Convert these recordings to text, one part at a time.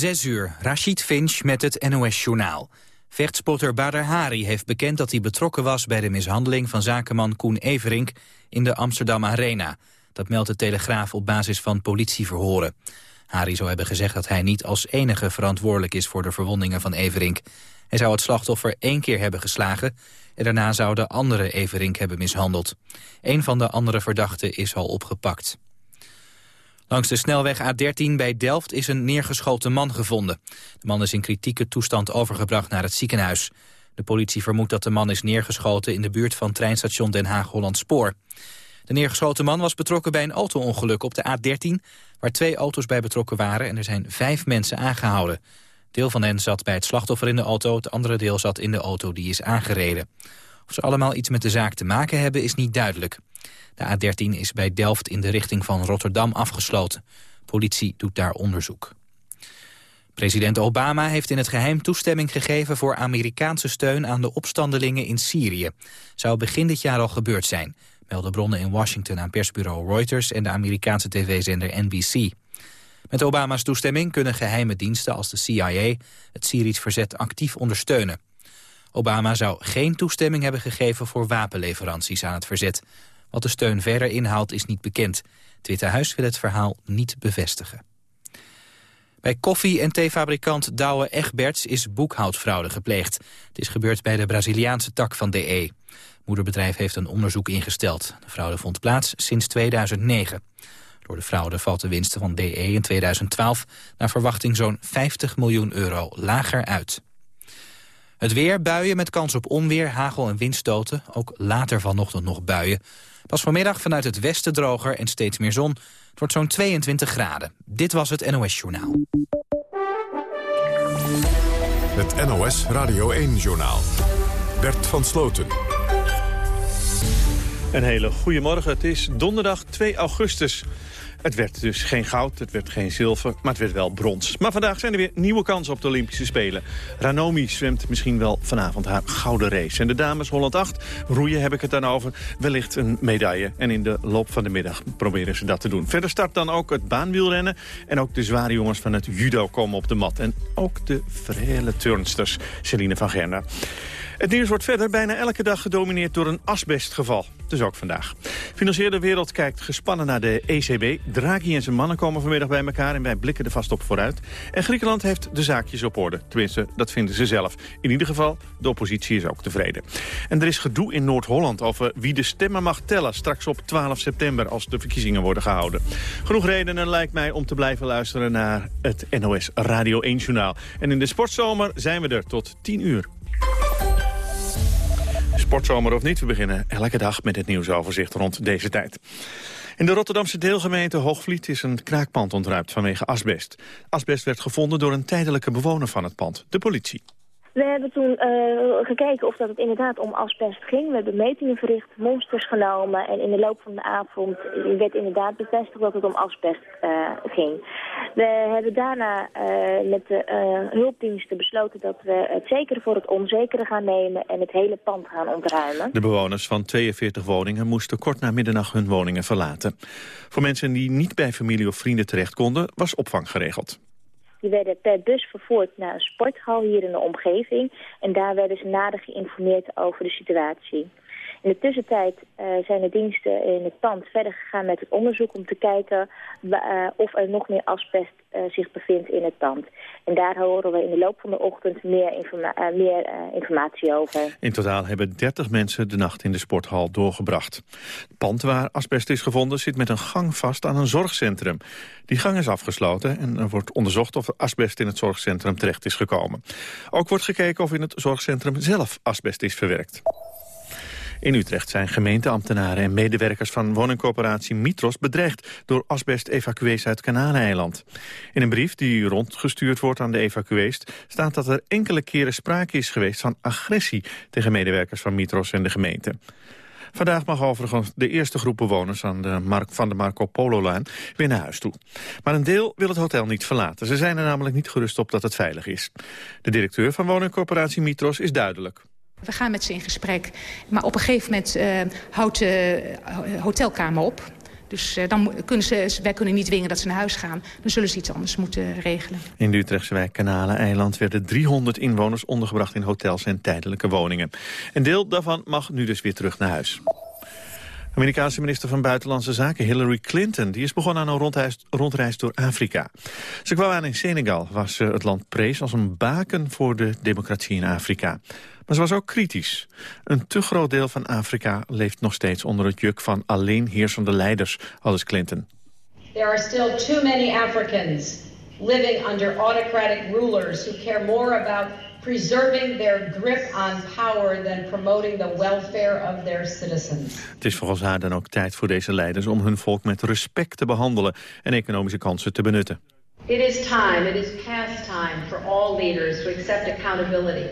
Zes uur, Rashid Finch met het NOS-journaal. Vechtspotter Bader Hari heeft bekend dat hij betrokken was... bij de mishandeling van zakenman Koen Everink in de Amsterdam Arena. Dat meldt de Telegraaf op basis van politieverhoren. Hari zou hebben gezegd dat hij niet als enige verantwoordelijk is... voor de verwondingen van Everink. Hij zou het slachtoffer één keer hebben geslagen... en daarna zou de andere Everink hebben mishandeld. Een van de andere verdachten is al opgepakt. Langs de snelweg A13 bij Delft is een neergeschoten man gevonden. De man is in kritieke toestand overgebracht naar het ziekenhuis. De politie vermoedt dat de man is neergeschoten in de buurt van treinstation Den Haag-Holland Spoor. De neergeschoten man was betrokken bij een auto-ongeluk op de A13... waar twee auto's bij betrokken waren en er zijn vijf mensen aangehouden. Deel van hen zat bij het slachtoffer in de auto, het andere deel zat in de auto die is aangereden. Of ze allemaal iets met de zaak te maken hebben is niet duidelijk. De A13 is bij Delft in de richting van Rotterdam afgesloten. Politie doet daar onderzoek. President Obama heeft in het geheim toestemming gegeven voor Amerikaanse steun aan de opstandelingen in Syrië. Zou begin dit jaar al gebeurd zijn, melden bronnen in Washington aan persbureau Reuters en de Amerikaanse tv-zender NBC. Met Obama's toestemming kunnen geheime diensten als de CIA het Syrisch verzet actief ondersteunen. Obama zou geen toestemming hebben gegeven voor wapenleveranties aan het verzet. Wat de steun verder inhoudt is niet bekend. Het Witte Huis wil het verhaal niet bevestigen. Bij koffie- en theefabrikant Douwe Egberts is boekhoudfraude gepleegd. Het is gebeurd bij de Braziliaanse tak van DE. Moederbedrijf heeft een onderzoek ingesteld. De fraude vond plaats sinds 2009. Door de fraude valt de winst van DE in 2012 naar verwachting zo'n 50 miljoen euro lager uit. Het weer, buien met kans op onweer, hagel en windstoten. Ook later vanochtend nog buien. Pas vanmiddag vanuit het westen droger en steeds meer zon. Het wordt zo'n 22 graden. Dit was het NOS Journaal. Het NOS Radio 1-journaal. Bert van Sloten. Een hele goede morgen. Het is donderdag 2 augustus. Het werd dus geen goud, het werd geen zilver, maar het werd wel brons. Maar vandaag zijn er weer nieuwe kansen op de Olympische Spelen. Ranomi zwemt misschien wel vanavond haar gouden race. En de dames Holland 8, roeien heb ik het dan over, wellicht een medaille. En in de loop van de middag proberen ze dat te doen. Verder start dan ook het baanwielrennen. En ook de zware jongens van het judo komen op de mat. En ook de vrele turnsters, Celine van Gerna. Het nieuws wordt verder bijna elke dag gedomineerd door een asbestgeval. Dus ook vandaag. Financiële wereld kijkt gespannen naar de ECB. Draghi en zijn mannen komen vanmiddag bij elkaar en wij blikken er vast op vooruit. En Griekenland heeft de zaakjes op orde. Tenminste, dat vinden ze zelf. In ieder geval, de oppositie is ook tevreden. En er is gedoe in Noord-Holland over wie de stemmen mag tellen... straks op 12 september als de verkiezingen worden gehouden. Genoeg redenen lijkt mij om te blijven luisteren naar het NOS Radio 1-journaal. En in de sportzomer zijn we er tot 10 uur. Sportzomer of niet, we beginnen elke dag met het nieuwsoverzicht rond deze tijd. In de Rotterdamse deelgemeente Hoogvliet is een kraakpand ontruimd vanwege asbest. Asbest werd gevonden door een tijdelijke bewoner van het pand, de politie. We hebben toen uh, gekeken of dat het inderdaad om asbest ging. We hebben metingen verricht, monsters genomen en in de loop van de avond werd inderdaad bevestigd dat het om asbest uh, ging. We hebben daarna uh, met de hulpdiensten besloten dat we het zekere voor het onzekere gaan nemen en het hele pand gaan ontruimen. De bewoners van 42 woningen moesten kort na middernacht hun woningen verlaten. Voor mensen die niet bij familie of vrienden terecht konden was opvang geregeld. Die werden per bus vervoerd naar een sporthal hier in de omgeving. En daar werden ze nader geïnformeerd over de situatie. In de tussentijd uh, zijn de diensten in het pand verder gegaan met het onderzoek om te kijken uh, of er nog meer asbest uh, zich bevindt in het pand. En daar horen we in de loop van de ochtend meer, meer informatie over. In totaal hebben 30 mensen de nacht in de sporthal doorgebracht. Het pand waar asbest is gevonden zit met een gang vast aan een zorgcentrum. Die gang is afgesloten en er wordt onderzocht of asbest in het zorgcentrum terecht is gekomen. Ook wordt gekeken of in het zorgcentrum zelf asbest is verwerkt. In Utrecht zijn gemeenteambtenaren en medewerkers van woningcorporatie Mitros bedreigd door asbest-evacuees uit Kanaleiland. In een brief die rondgestuurd wordt aan de evacuees staat dat er enkele keren sprake is geweest van agressie tegen medewerkers van Mitros en de gemeente. Vandaag mag overigens de eerste groep bewoners aan de Mark, van de Marco Polo-laan weer naar huis toe. Maar een deel wil het hotel niet verlaten. Ze zijn er namelijk niet gerust op dat het veilig is. De directeur van woningcorporatie Mitros is duidelijk. We gaan met ze in gesprek. Maar op een gegeven moment uh, houdt de hotelkamer op. Dus uh, dan kunnen ze, wij kunnen niet dwingen dat ze naar huis gaan. Dan zullen ze iets anders moeten regelen. In de Utrechtse wijk Kanalen-eiland werden 300 inwoners ondergebracht in hotels en tijdelijke woningen. Een deel daarvan mag nu dus weer terug naar huis. Amerikaanse minister van Buitenlandse Zaken Hillary Clinton... die is begonnen aan een rondreis, rondreis door Afrika. Ze kwam aan in Senegal, waar ze het land prees als een baken voor de democratie in Afrika. Maar ze was ook kritisch. Een te groot deel van Afrika leeft nog steeds onder het juk van alleen heersende leiders, aldus Clinton. There are still too many Africans living under autocratic rulers who care more about preserving their grip on power than promoting the welfare of their citizens. Het is volgens haar dan ook tijd voor deze leiders om hun volk met respect te behandelen en economische kansen te benutten. It is time, it is past time for all leaders to accept accountability,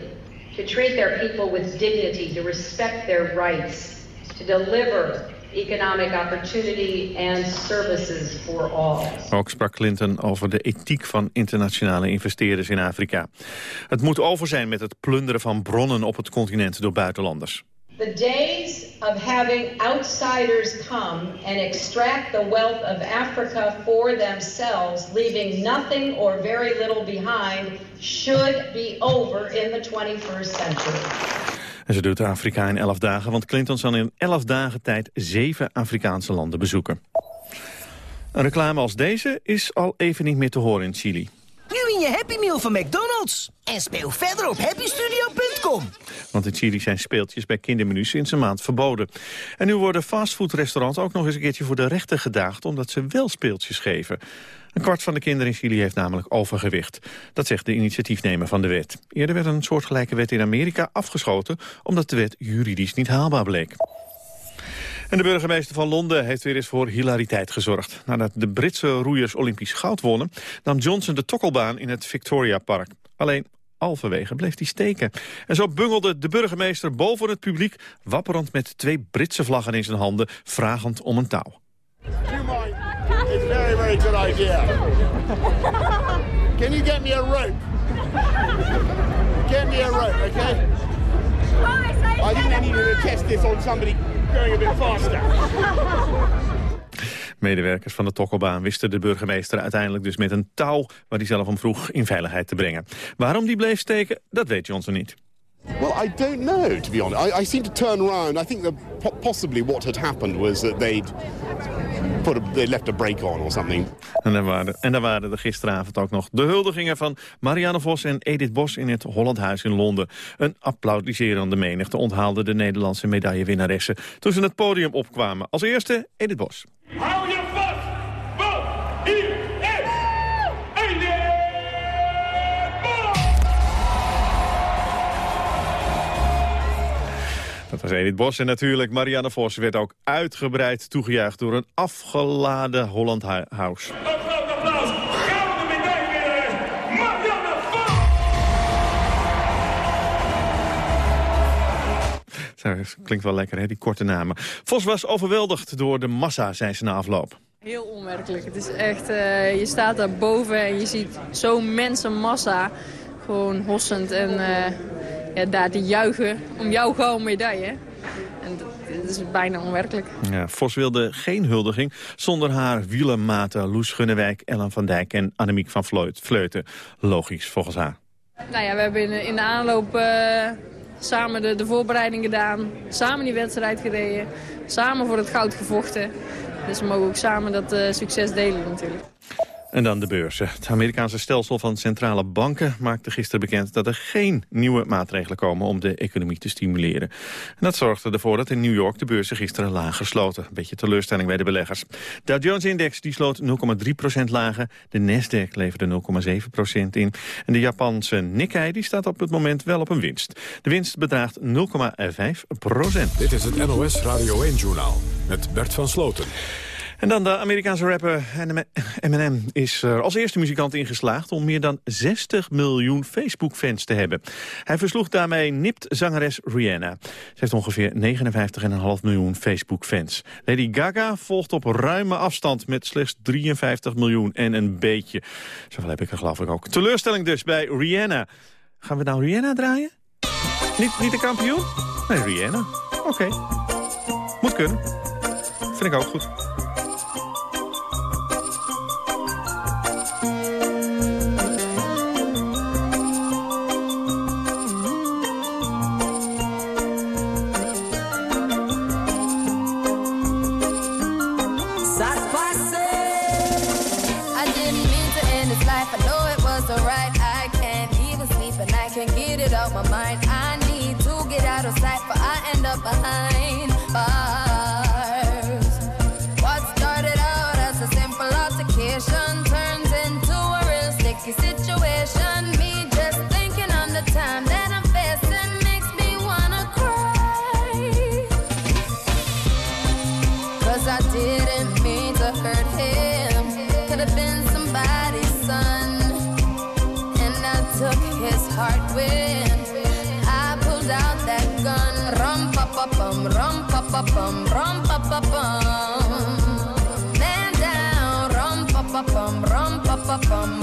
to treat their people with dignity, to respect their rights, to deliver economic opportunity and services for all. Ook sprak Clinton over de ethiek van internationale investeerders in Afrika. Het moet over zijn met het plunderen van bronnen op het continent door buitenlanders. The days of having outsiders come and extract the wealth of Africa for themselves, leaving nothing or very little behind, should be over in the 21st century. En ze doet Afrika in 11 dagen, want Clinton zal in 11 dagen tijd zeven Afrikaanse landen bezoeken. Een reclame als deze is al even niet meer te horen in Chili. Nu in je Happy Meal van McDonald's. En speel verder op happystudio.com. Want in Chili zijn speeltjes bij kindermenu's sinds een maand verboden. En nu worden fastfoodrestaurants ook nog eens een keertje voor de rechter gedaagd... omdat ze wel speeltjes geven. Een kwart van de kinderen in Chili heeft namelijk overgewicht. Dat zegt de initiatiefnemer van de wet. Eerder werd een soortgelijke wet in Amerika afgeschoten... omdat de wet juridisch niet haalbaar bleek. En de burgemeester van Londen heeft weer eens voor hilariteit gezorgd. Nadat de Britse roeiers Olympisch goud wonnen... nam Johnson de tokkelbaan in het Victoria Park. Alleen Alverwege bleef hij steken. En zo bungelde de burgemeester boven het publiek... wapperend met twee Britse vlaggen in zijn handen... vragend om een touw. It's very, very good idea. Can you get me a rope? Get me a rope, okay? I think I needed to test this on somebody going a bit faster. Medewerkers van de Tokkelbaan wisten de burgemeester uiteindelijk dus met een touw... waar hij zelf om vroeg in veiligheid te brengen. Waarom die bleef steken, dat weet Johnson niet. Well, I don't know, to be honest. I, I seem to turn around. I think that possibly what had happened was that they'd put a, they left a break on or something. En dan, waren, en dan waren er gisteravond ook nog de huldigingen van Marianne Vos en Edith Bos in het Hollandhuis in Londen. Een applaudisserende menigte onthaalde de Nederlandse medaillewinnaressen toen ze het podium opkwamen. Als eerste Edith Bos. Dat was Edith Bos en natuurlijk Marianne Vos werd ook uitgebreid toegejuicht door een afgeladen Holland House. Een groot applaus! Gouden medaillewinnares Marianne Vos! Zo, klinkt wel lekker, hè, die korte namen. Vos was overweldigd door de massa, zei ze na afloop. Heel onwerkelijk. Het is echt, uh, je staat daar boven en je ziet zo'n mensenmassa. Gewoon hossend en uh, ja, daar te juichen om jouw gouden medaille. En dat, dat, is bijna onwerkelijk. Ja, Vos wilde geen huldiging zonder haar wielermaten Loes Gunnewijk, Ellen van Dijk en Annemiek van Vleuten. Logisch, volgens haar. Nou ja, we hebben in, in de aanloop uh, samen de, de voorbereiding gedaan. Samen die wedstrijd gereden. Samen voor het goud gevochten. Dus we mogen ook samen dat uh, succes delen natuurlijk. En dan de beurzen. Het Amerikaanse stelsel van centrale banken maakte gisteren bekend dat er geen nieuwe maatregelen komen om de economie te stimuleren. En dat zorgde ervoor dat in New York de beurzen gisteren lager sloten. Een beetje teleurstelling bij de beleggers. De Dow Jones-index sloot 0,3% lager. De Nasdaq leverde 0,7% in. En de Japanse Nikkei die staat op het moment wel op een winst. De winst bedraagt 0,5% Dit is het NOS Radio 1-journaal met Bert van Sloten. En dan de Amerikaanse rapper Eminem is er als eerste muzikant ingeslaagd... om meer dan 60 miljoen Facebook-fans te hebben. Hij versloeg daarmee nipt-zangeres Rihanna. Ze heeft ongeveer 59,5 miljoen Facebook-fans. Lady Gaga volgt op ruime afstand met slechts 53 miljoen en een beetje. Zoveel heb ik er geloof ik ook. Teleurstelling dus bij Rihanna. Gaan we nou Rihanna draaien? Niet, de kampioen? Nee, Rihanna. Oké. Moet kunnen. Vind ik ook goed. Pa pa bum, rum pa pa bum. Man down, rum pa pa bum, rum pa pa bum,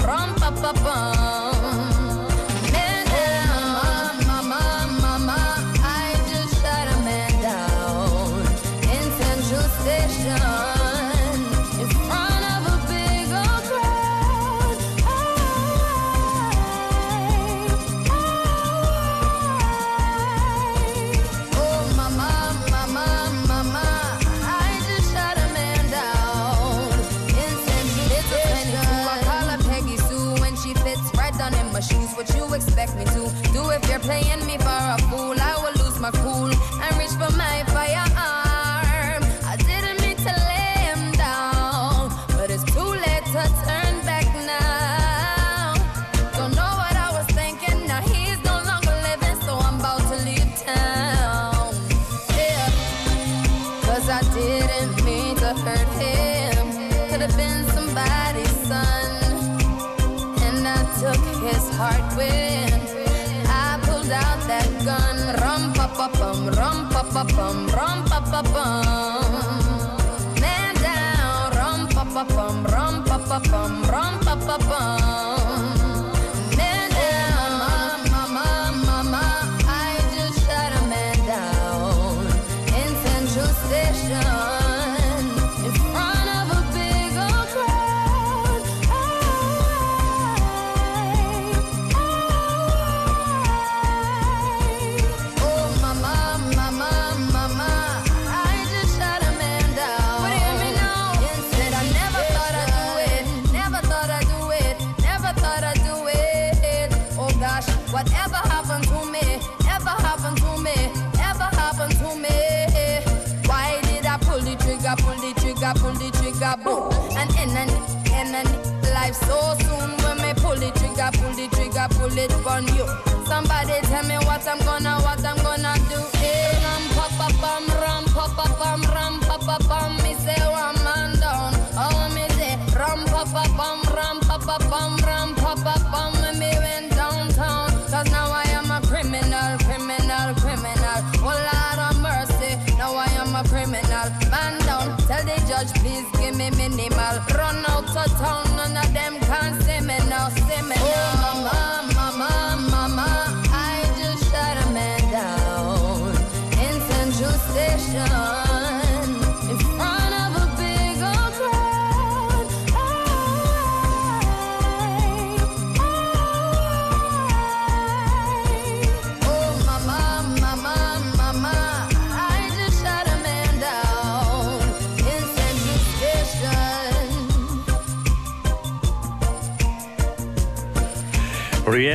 time.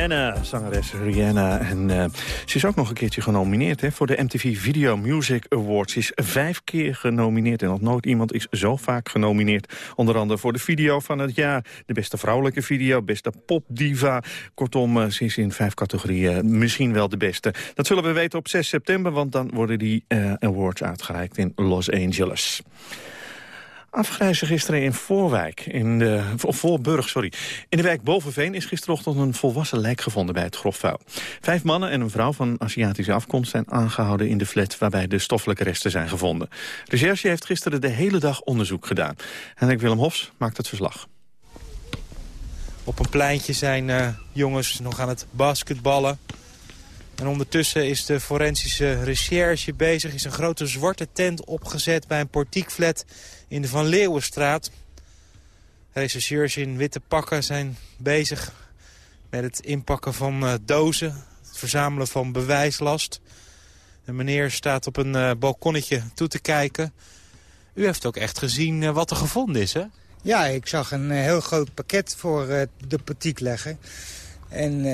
Rihanna, zangeres Rihanna. En eh, ze is ook nog een keertje genomineerd hè, voor de MTV Video Music Awards. Ze is vijf keer genomineerd en nog nooit iemand is zo vaak genomineerd. Onder andere voor de video van het jaar, de beste vrouwelijke video, beste popdiva. Kortom, eh, ze is in vijf categorieën misschien wel de beste. Dat zullen we weten op 6 september, want dan worden die eh, awards uitgereikt in Los Angeles. Afgrijzen gisteren in Voorwijk, in de, Voorburg, sorry. In de wijk Bovenveen is gisterochtend een volwassen lijk gevonden bij het grofvuil. Vijf mannen en een vrouw van Aziatische afkomst zijn aangehouden in de flat waarbij de stoffelijke resten zijn gevonden. Recherche heeft gisteren de hele dag onderzoek gedaan. Henrik Willem Hofs maakt het verslag. Op een pleintje zijn eh, jongens nog aan het basketballen. En ondertussen is de forensische recherche bezig. is een grote zwarte tent opgezet bij een portiekflat in de Van Leeuwenstraat. Rechercheurs in witte pakken zijn bezig met het inpakken van eh, dozen. Het verzamelen van bewijslast. Een meneer staat op een eh, balkonnetje toe te kijken. U heeft ook echt gezien eh, wat er gevonden is, hè? Ja, ik zag een heel groot pakket voor de portiek leggen. En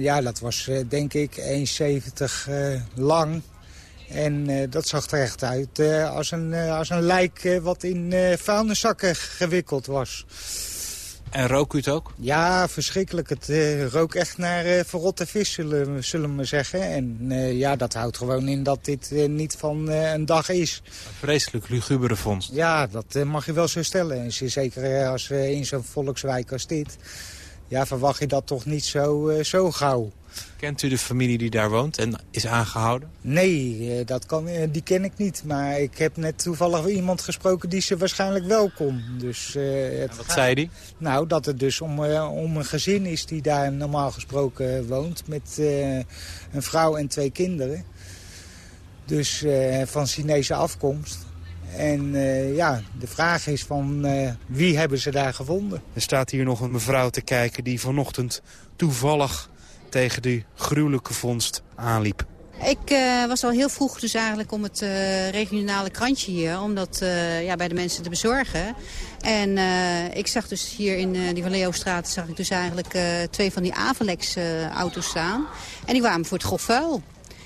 ja, dat was denk ik 1,70 eh, lang. En eh, dat zag er echt uit eh, als, een, eh, als een lijk wat in vuilniszakken gewikkeld was. En rook u het ook? Ja, verschrikkelijk. Het rook echt naar verrotte vis, zullen, we- zullen we zeggen. En ja, dat houdt gewoon in dat dit niet van een dag is. Een vreselijk lugubere vondst. Ja, dat mag je wel zo stellen. En zeker als in zo'n volkswijk als dit. ja, verwacht je dat toch niet zo, zo gauw. Kent u de familie die daar woont en is aangehouden? Nee, eh, dat kan, eh, die ken ik niet. Maar ik heb net toevallig iemand gesproken die ze waarschijnlijk wel kon. Dus, eh, het wat gaat- zei die? Nou, dat het dus om, eh, om een gezin is die daar normaal gesproken woont. Met eh, een vrouw en twee kinderen. Dus eh, van Chinese afkomst. En eh, ja, de vraag is van eh, wie hebben ze daar gevonden? Er staat hier nog een mevrouw te kijken die vanochtend toevallig tegen die gruwelijke vondst aanliep. Ik eh, was al heel vroeg dus eigenlijk om het eh, regionale krantje hier, om dat eh, ja, bij de mensen te bezorgen. En ik zag dus hier in die Van Leeuwstraat zag ik dus eigenlijk twee van die Avalex eh, auto's staan. En die waren voor het grof vuil.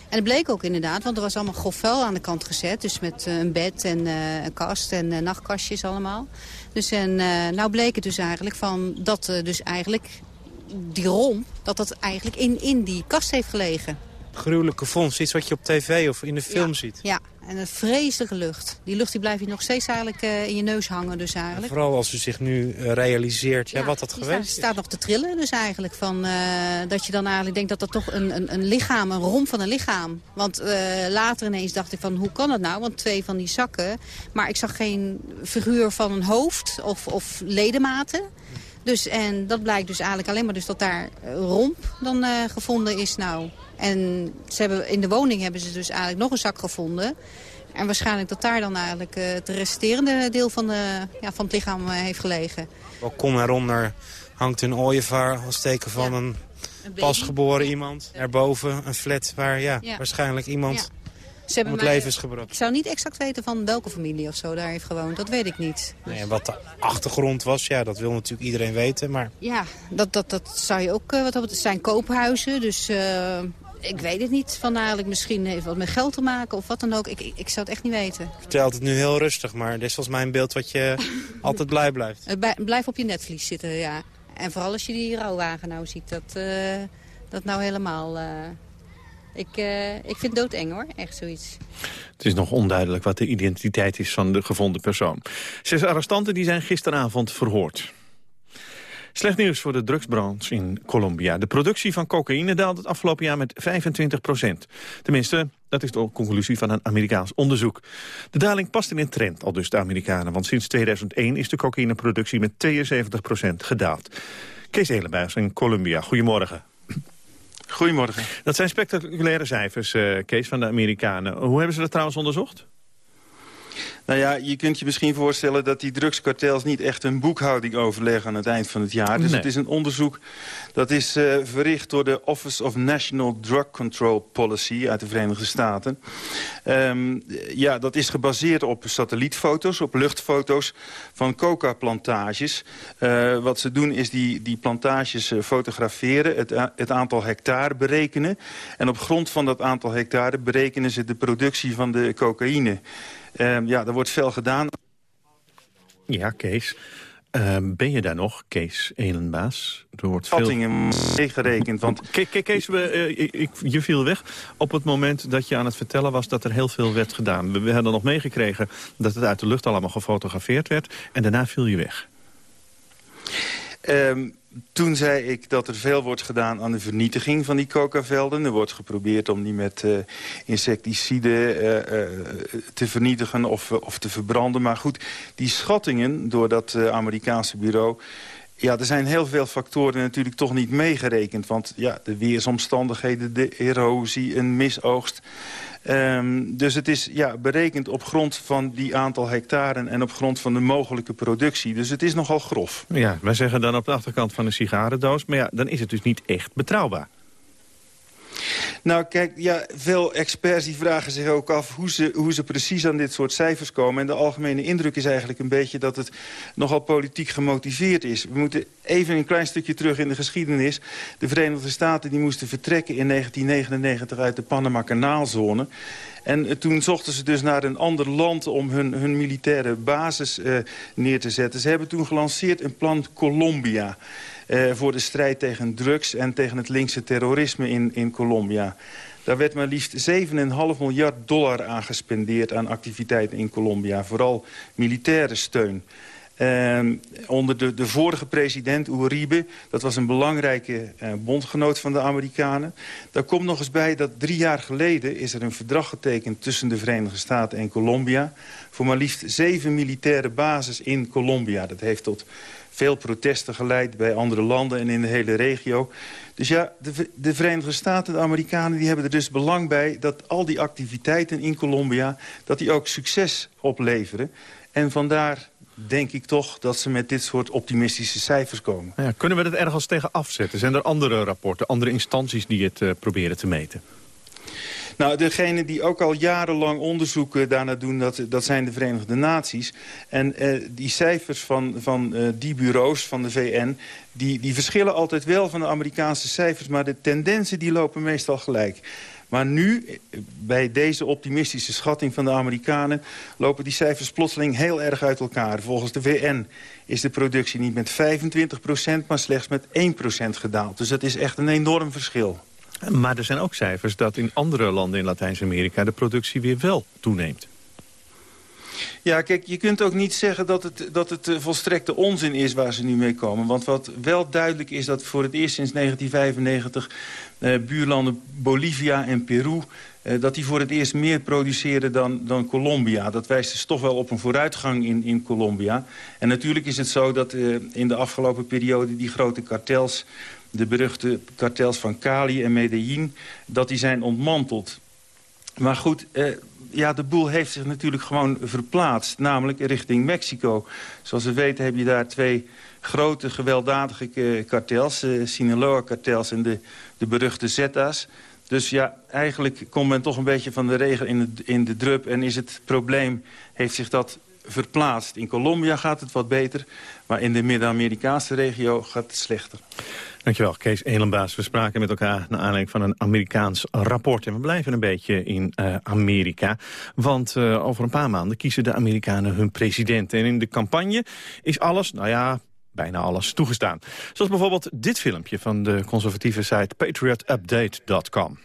En dat bleek ook inderdaad, want er was allemaal grof vuil aan de kant gezet. Dus met een bed en een kast en nachtkastjes allemaal. Dus en nou bleek het dus eigenlijk van dat dus eigenlijk die romp, dat dat eigenlijk in, in die kast heeft gelegen. Gruwelijke vondst, iets wat je op tv of in de film Ja, ziet. Ja, en een vreselijke lucht. Die lucht die blijft je nog steeds eigenlijk eh, in je neus hangen dus eigenlijk. Vooral als u zich nu eh, realiseert ja, wat dat geweest staat, is. staat nog te trillen dus eigenlijk. Van, eh, dat je dan eigenlijk denkt dat dat toch een, een, een lichaam, een romp van een lichaam. Want later ineens dacht ik van hoe kan dat nou? Want twee van die zakken. Maar ik zag geen figuur van een hoofd of, of ledematen. Dus, en dat blijkt dus eigenlijk alleen maar dus dat daar romp dan eh, gevonden is nou. En ze hebben, in de woning hebben ze dus eigenlijk nog een zak gevonden. En waarschijnlijk dat daar dan eigenlijk eh, het resterende deel van, de, ja, van het lichaam eh, heeft gelegen. Balkon eronder hangt een ooievaar als teken van een pasgeboren iemand. Erboven een flat waar ja, Ja. waarschijnlijk iemand. Ze om het mij- leven is gebracht. Ik zou niet exact weten van welke familie of zo daar heeft gewoond. Dat weet ik niet. Nee, en wat de achtergrond was, ja, dat wil natuurlijk iedereen weten. Maar Ja, dat, dat, dat zou je ook... eh, wat het zijn koophuizen, dus... eh, ik weet het niet. Van eigenlijk misschien heeft wat met geld te maken of wat dan ook. Ik, ik, ik zou het echt niet weten. vertelt het nu heel rustig, maar dit is volgens mij een beeld wat je altijd blij blijft. Blijf op je netvlies zitten, ja. En vooral als je die rouwwagen nou ziet. Dat, eh, dat nou helemaal... ik, eh, ik vind doodeng hoor, echt zoiets. Het is nog onduidelijk wat de identiteit is van de gevonden persoon. Zes arrestanten die zijn gisteravond verhoord. Slecht nieuws voor de drugsbranche in Colombia. De productie van cocaïne daalt het afgelopen jaar met 25 procent. Tenminste, dat is de conclusie van een Amerikaans onderzoek. De daling past in een trend, al dus de Amerikanen. Want sinds 2001 is de cocaïneproductie met 72 procent gedaald. Kees Elenbuis in Colombia, goedemorgen. Goedemorgen. Dat zijn spectaculaire cijfers, eh, Kees, van de Amerikanen. Hoe hebben ze dat trouwens onderzocht? Nou ja, je kunt je misschien voorstellen dat die drugskartels niet echt een boekhouding overleggen aan het eind van het jaar. Dus Nee. het is een onderzoek dat is eh, verricht door de Office of National Drug Control Policy uit de Verenigde Staten. Ehm, ja, dat is gebaseerd op satellietfoto's, op luchtfoto's van coca-plantages. Eh, wat ze doen is die, die plantages eh, fotograferen, het, het aantal hectare berekenen. En op grond van dat aantal hectare berekenen ze de productie van de cocaïne. Ehm, ja, er wordt veel gedaan. Ja, Kees. Ehm, ben je daar nog, Kees Elenbaas? Er wordt veel... Schattingen meegerekend. Want Ke- Ke- Kees, we, eh, ik- je viel weg op het moment dat je aan het vertellen was dat er heel veel werd gedaan. We, we hadden nog meegekregen dat het uit de lucht allemaal gefotografeerd werd. En daarna viel je weg. Ehm, toen zei ik dat er veel wordt gedaan aan de vernietiging van die coca-velden. Er wordt geprobeerd om die met eh, insecticiden eh, eh, te vernietigen of, of te verbranden. Maar goed, die schattingen door dat Amerikaanse bureau... Ja, er zijn heel veel factoren natuurlijk toch niet meegerekend. Want ja, de weersomstandigheden, de erosie, een misoogst... Ehm, dus het is ja, berekend op grond van die aantal hectaren... en op grond van de mogelijke productie. Dus het is nogal grof. Ja, wij zeggen dan op de achterkant van een sigarendoos. Maar ja, dan is het dus niet echt betrouwbaar. Nou, kijk, ja, veel experts die vragen zich ook af hoe ze, hoe ze precies aan dit soort cijfers komen. En de algemene indruk is eigenlijk een beetje dat het nogal politiek gemotiveerd is. We moeten even een klein stukje terug in de geschiedenis. De Verenigde Staten die moesten vertrekken in 1999 uit de Panama-kanaalzone. En eh, toen zochten ze dus naar een ander land om hun, hun militaire basis eh, neer te zetten. Ze hebben toen gelanceerd een plan Colombia... eh, voor de strijd tegen drugs en tegen het linkse terrorisme in, in Colombia. Daar werd maar liefst 7,5 miljard dollar aan gespendeerd aan activiteiten in Colombia. Vooral militaire steun. Ehm, onder de, de vorige president, Uribe, dat was een belangrijke eh, bondgenoot van de Amerikanen. Daar komt nog eens bij dat drie jaar geleden is er een verdrag getekend tussen de Verenigde Staten en Colombia. Voor maar liefst zeven militaire bases in Colombia. Dat heeft tot veel protesten geleid bij andere landen en in de hele regio. Dus ja, de, de Verenigde Staten, de Amerikanen, die hebben er dus belang bij... dat al die activiteiten in Colombia, dat die ook succes opleveren. En vandaar denk ik toch dat ze met dit soort optimistische cijfers komen. Ja, kunnen we dat ergens tegen afzetten? Zijn er andere rapporten, andere instanties die het uh, proberen te meten? Nou, degene die ook al jarenlang onderzoeken daarnaar doen, dat, dat zijn de Verenigde Naties. En uh, die cijfers van, van uh, die bureaus van de VN, die, die verschillen altijd wel van de Amerikaanse cijfers, maar de tendensen die lopen meestal gelijk. Maar nu, bij deze optimistische schatting van de Amerikanen... lopen die cijfers plotseling heel erg uit elkaar. Volgens de VN is de productie niet met 25% maar slechts met 1% gedaald. Dus dat is echt een enorm verschil. Maar er zijn ook cijfers dat in andere landen in Latijns-Amerika... de productie weer wel toeneemt. Ja, kijk, je kunt ook niet zeggen dat het, dat het uh, volstrekte onzin is waar ze nu mee komen. Want wat wel duidelijk is dat voor het eerst sinds 1995... Uh, buurlanden Bolivia en Peru... Uh, dat die voor het eerst meer produceren dan, dan Colombia. Dat wijst dus toch wel op een vooruitgang in, in Colombia. En natuurlijk is het zo dat uh, in de afgelopen periode... die grote kartels, de beruchte kartels van Cali en Medellin... dat die zijn ontmanteld. Maar goed, eh, ja, de boel heeft zich natuurlijk gewoon verplaatst. Namelijk richting Mexico. Zoals we weten heb je daar twee grote gewelddadige kartels. Uh, Sinaloa-kartels en de, de beruchte Zetas. Dus ja, eigenlijk komt men toch een beetje van de regen in de, in de drup. En is het probleem, heeft zich dat verplaatst. In Colombia gaat het wat beter, maar in de Midden-Amerikaanse regio gaat het slechter. Dankjewel, Kees Elenbaas. We spraken met elkaar naar aanleiding van een Amerikaans rapport. En we blijven een beetje in uh, Amerika. Want uh, over een paar maanden kiezen de Amerikanen hun president. En in de campagne is alles, nou ja, bijna alles toegestaan. Zoals bijvoorbeeld dit filmpje van de conservatieve site patriotupdate.com.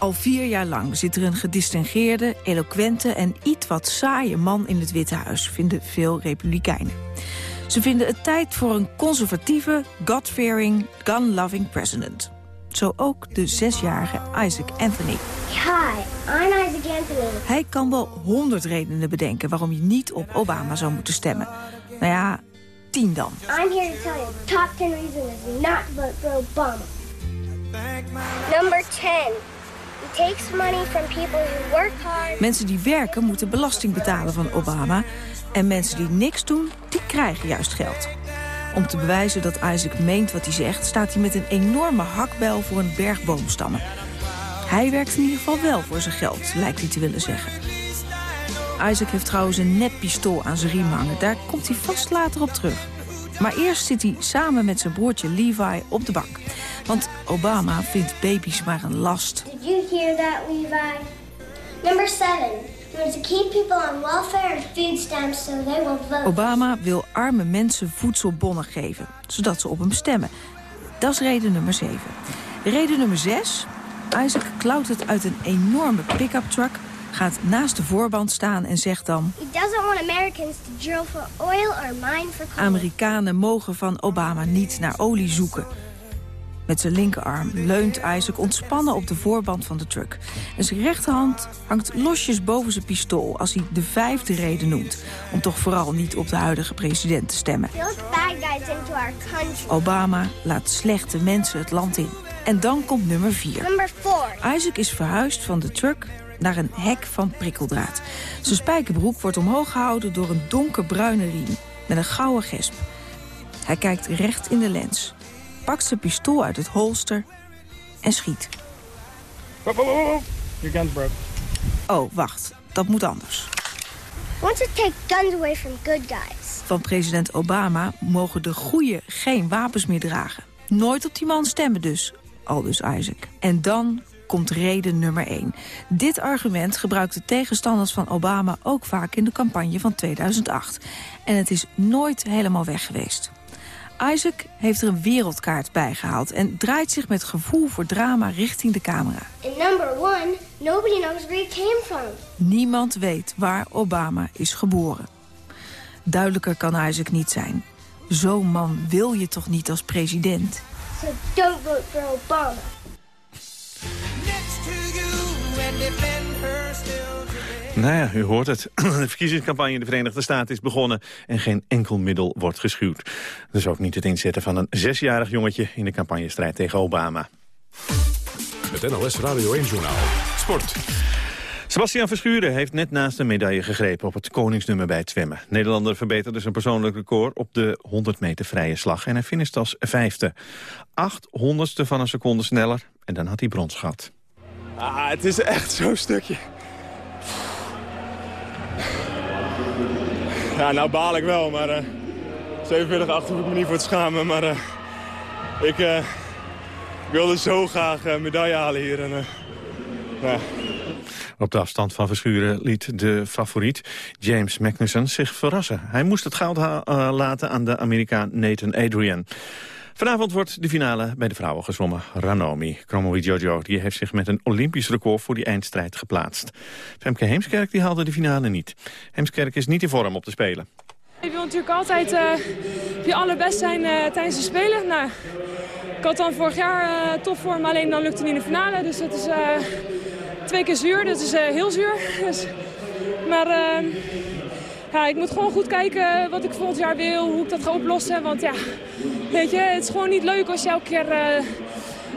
Al vier jaar lang zit er een gedistingeerde, eloquente en iets wat saaie man in het Witte Huis, vinden veel republikeinen. Ze vinden het tijd voor een conservatieve, God-fearing, gun-loving president. Zo ook de zesjarige Isaac Anthony. Hi, I'm Isaac Anthony. Hij kan wel honderd redenen bedenken waarom je niet op Obama zou moeten stemmen. Nou ja, tien dan. I'm here to tell you top 10 reasons not to vote for Obama. Number 10. Takes money from people who work hard. Mensen die werken moeten belasting betalen van Obama. En mensen die niks doen, die krijgen juist geld. Om te bewijzen dat Isaac meent wat hij zegt... staat hij met een enorme hakbel voor een berg boomstammen. Hij werkt in ieder geval wel voor zijn geld, lijkt hij te willen zeggen. Isaac heeft trouwens een neppistool aan zijn riem hangen. Daar komt hij vast later op terug. Maar eerst zit hij samen met zijn broertje Levi op de bank. Want Obama vindt baby's maar een last. Did you hear that, Levi? Number 7. We're to keep people on welfare and food stamps so they will vote. Obama wil arme mensen voedselbonnen geven, zodat ze op hem stemmen. Dat is reden nummer 7. Reden nummer 6. Isaac klautert uit een enorme pick-up truck gaat naast de voorband staan en zegt dan... He doesn't want Americans to drill for oil or mine for coal. Amerikanen mogen van Obama niet naar olie zoeken. Met zijn linkerarm leunt Isaac ontspannen op de voorband van de truck. En zijn rechterhand hangt losjes boven zijn pistool... als hij de vijfde reden noemt... om toch vooral niet op de huidige president te stemmen. Obama laat slechte mensen het land in. En dan komt nummer vier. Isaac is verhuisd van de truck naar een hek van prikkeldraad. Zijn spijkerbroek wordt omhoog gehouden door een donkerbruine riem... met een gouden gesp. Hij kijkt recht in de lens pakt zijn pistool uit het holster en schiet. Your gun's broke. Oh, wacht. Dat moet anders. Want to take guns away from good guys. Van president Obama mogen de goeie geen wapens meer dragen. Nooit op die man stemmen dus, aldus Isaac. En dan komt reden nummer 1. Dit argument gebruikten tegenstanders van Obama ook vaak in de campagne van 2008. En het is nooit helemaal weg geweest. Isaac heeft er een wereldkaart bij gehaald... en draait zich met gevoel voor drama richting de camera. In number one, nobody knows where he came from. Niemand weet waar Obama is geboren. Duidelijker kan Isaac niet zijn. Zo'n man wil je toch niet als president? So don't vote for Obama. Nou ja, u hoort het. De verkiezingscampagne in de Verenigde Staten is begonnen... en geen enkel middel wordt geschuwd. Dus ook niet het inzetten van een zesjarig jongetje... in de campagnestrijd tegen Obama. Het NOS Radio 1-journaal. Sport. Sebastian Verschuren heeft net naast een medaille gegrepen op het koningsnummer bij het zwemmen. Nederlander verbeterde zijn persoonlijk record op de 100 meter vrije slag en hij finisht als vijfde. Acht honderdste van een seconde sneller en dan had hij brons gehad. Ah, het is echt zo'n stukje. Ja, nou baal ik wel, maar eh 47 8 hoef ik me niet voor te schamen. Maar eh, ik, eh, ik wilde zo graag eh, medaille halen hier. En. Op de afstand van Verschuren liet de favoriet James Magnussen zich verrassen. Hij moest het goud laten aan de Amerikaan Nathan Adrian. Vanavond wordt de finale bij de vrouwen gezwommen. Ranomi Kromowidjojo die heeft zich met een Olympisch record voor die eindstrijd geplaatst. Femke Heemskerk die haalde de finale niet. Heemskerk is niet in vorm op te spelen. Je wil natuurlijk altijd eh, je allerbest zijn eh, tijdens de Spelen. Nou, ik had dan vorig jaar uh, topvorm, alleen dan lukte het niet in de finale. Dus dat is eh, twee keer zuur, dat is eh, heel zuur. Dus, maar eh, ja, ik moet gewoon goed kijken wat ik volgend jaar wil, hoe ik dat ga oplossen. Want ja, weet je, het is gewoon niet leuk als je elke keer eh,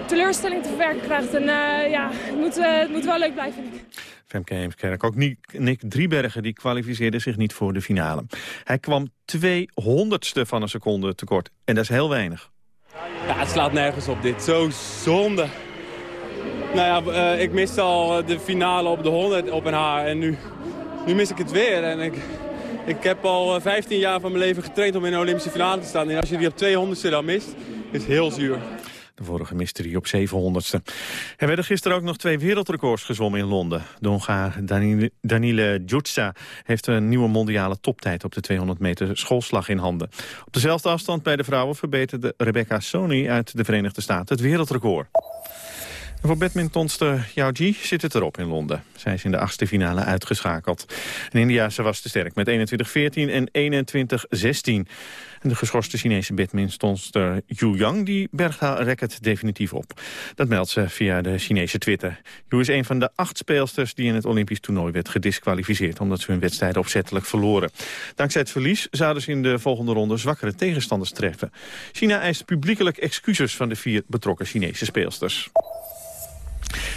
teleurstelling te verwerken krijgt. En eh, ja, het moet, eh, het moet wel leuk blijven, vind ik. Femke Heemskerk. Ook Nick, Nick Driebergen die kwalificeerde zich niet voor de finale. Hij kwam 200ste van een seconde tekort. En dat is heel weinig. Ja, het slaat nergens op dit. Zo zonde. Nou ja, eh, ik miste al de finale op de 100 op een haar en nu, nu mis ik het weer. En ik, ik heb al eh, 15 jaar van mijn leven getraind om in een Olympische finale te staan. En als je die op 200ste dan mist, is heel zuur. De vorige mysterie op 700ste. Er werden gisteren ook nog twee wereldrecords gezwommen in Londen. De Hongaar Danile, heeft een nieuwe mondiale toptijd op de 200 meter schoolslag in handen. Op dezelfde afstand bij de vrouwen verbeterde Rebecca Sony uit de Verenigde Staten het wereldrecord. Voor badmintonster Yao Ji zit het erop in Londen. Zij is in de achtste finale uitgeschakeld. En Indiase was te sterk met 21-14 en 21-16. En de geschorste Chinese badmintonster Yu Yang die bergt haar racket definitief op. Dat meldt ze via de Chinese Twitter. Yu is een van de acht speelsters die in het Olympisch toernooi werd gedisqualificeerd... omdat ze hun wedstrijden opzettelijk verloren. Dankzij het verlies zouden ze in de volgende ronde zwakkere tegenstanders treffen. China eist publiekelijk excuses van de vier betrokken Chinese speelsters.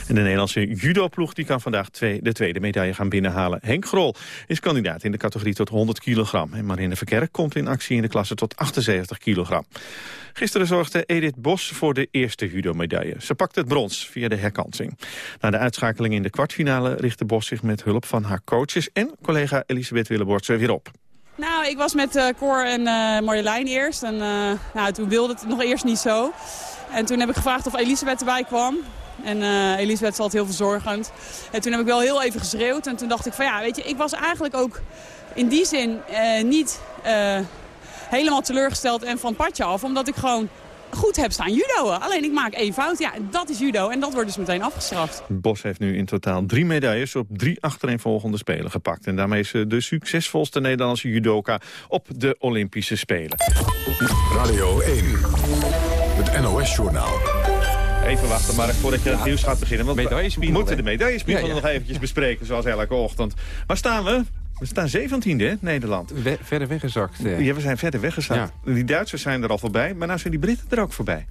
En de Nederlandse judoploeg die kan vandaag twee, de tweede medaille gaan binnenhalen. Henk Grol is kandidaat in de categorie tot 100 kilogram. En Marine Verkerk komt in actie in de klasse tot 78 kilogram. Gisteren zorgde Edith Bos voor de eerste judo-medaille. Ze pakte het brons via de herkansing. Na de uitschakeling in de kwartfinale richtte Bos zich met hulp van haar coaches... en collega Elisabeth Willebortse weer op. Nou, ik was met uh, Cor en uh, Marjolein eerst. En uh, nou, toen wilde het nog eerst niet zo. En toen heb ik gevraagd of Elisabeth erbij kwam. En uh, Elisabeth is altijd heel verzorgend. En toen heb ik wel heel even geschreeuwd. En toen dacht ik van ja, weet je, ik was eigenlijk ook in die zin uh, niet uh, helemaal teleurgesteld en van het padje af. Omdat ik gewoon goed heb staan judoën. Alleen ik maak één fout. Ja, dat is judo. En dat wordt dus meteen afgestraft. Bos heeft nu in totaal drie medailles op drie achtereenvolgende Spelen gepakt. En daarmee is ze de succesvolste Nederlandse judoka op de Olympische Spelen. Radio 1, het NOS-journaal. Even wachten, Mark, voordat je het nieuws gaat beginnen. Want we moeten de medaillespiegel ja, ja. nog eventjes bespreken, zoals elke ochtend. Waar staan we? We staan 17e, Nederland. We, verder weggezakt. Eh. Ja, we zijn verder weggezakt. Die Duitsers zijn er al voorbij, maar nou zijn die Britten er ook voorbij.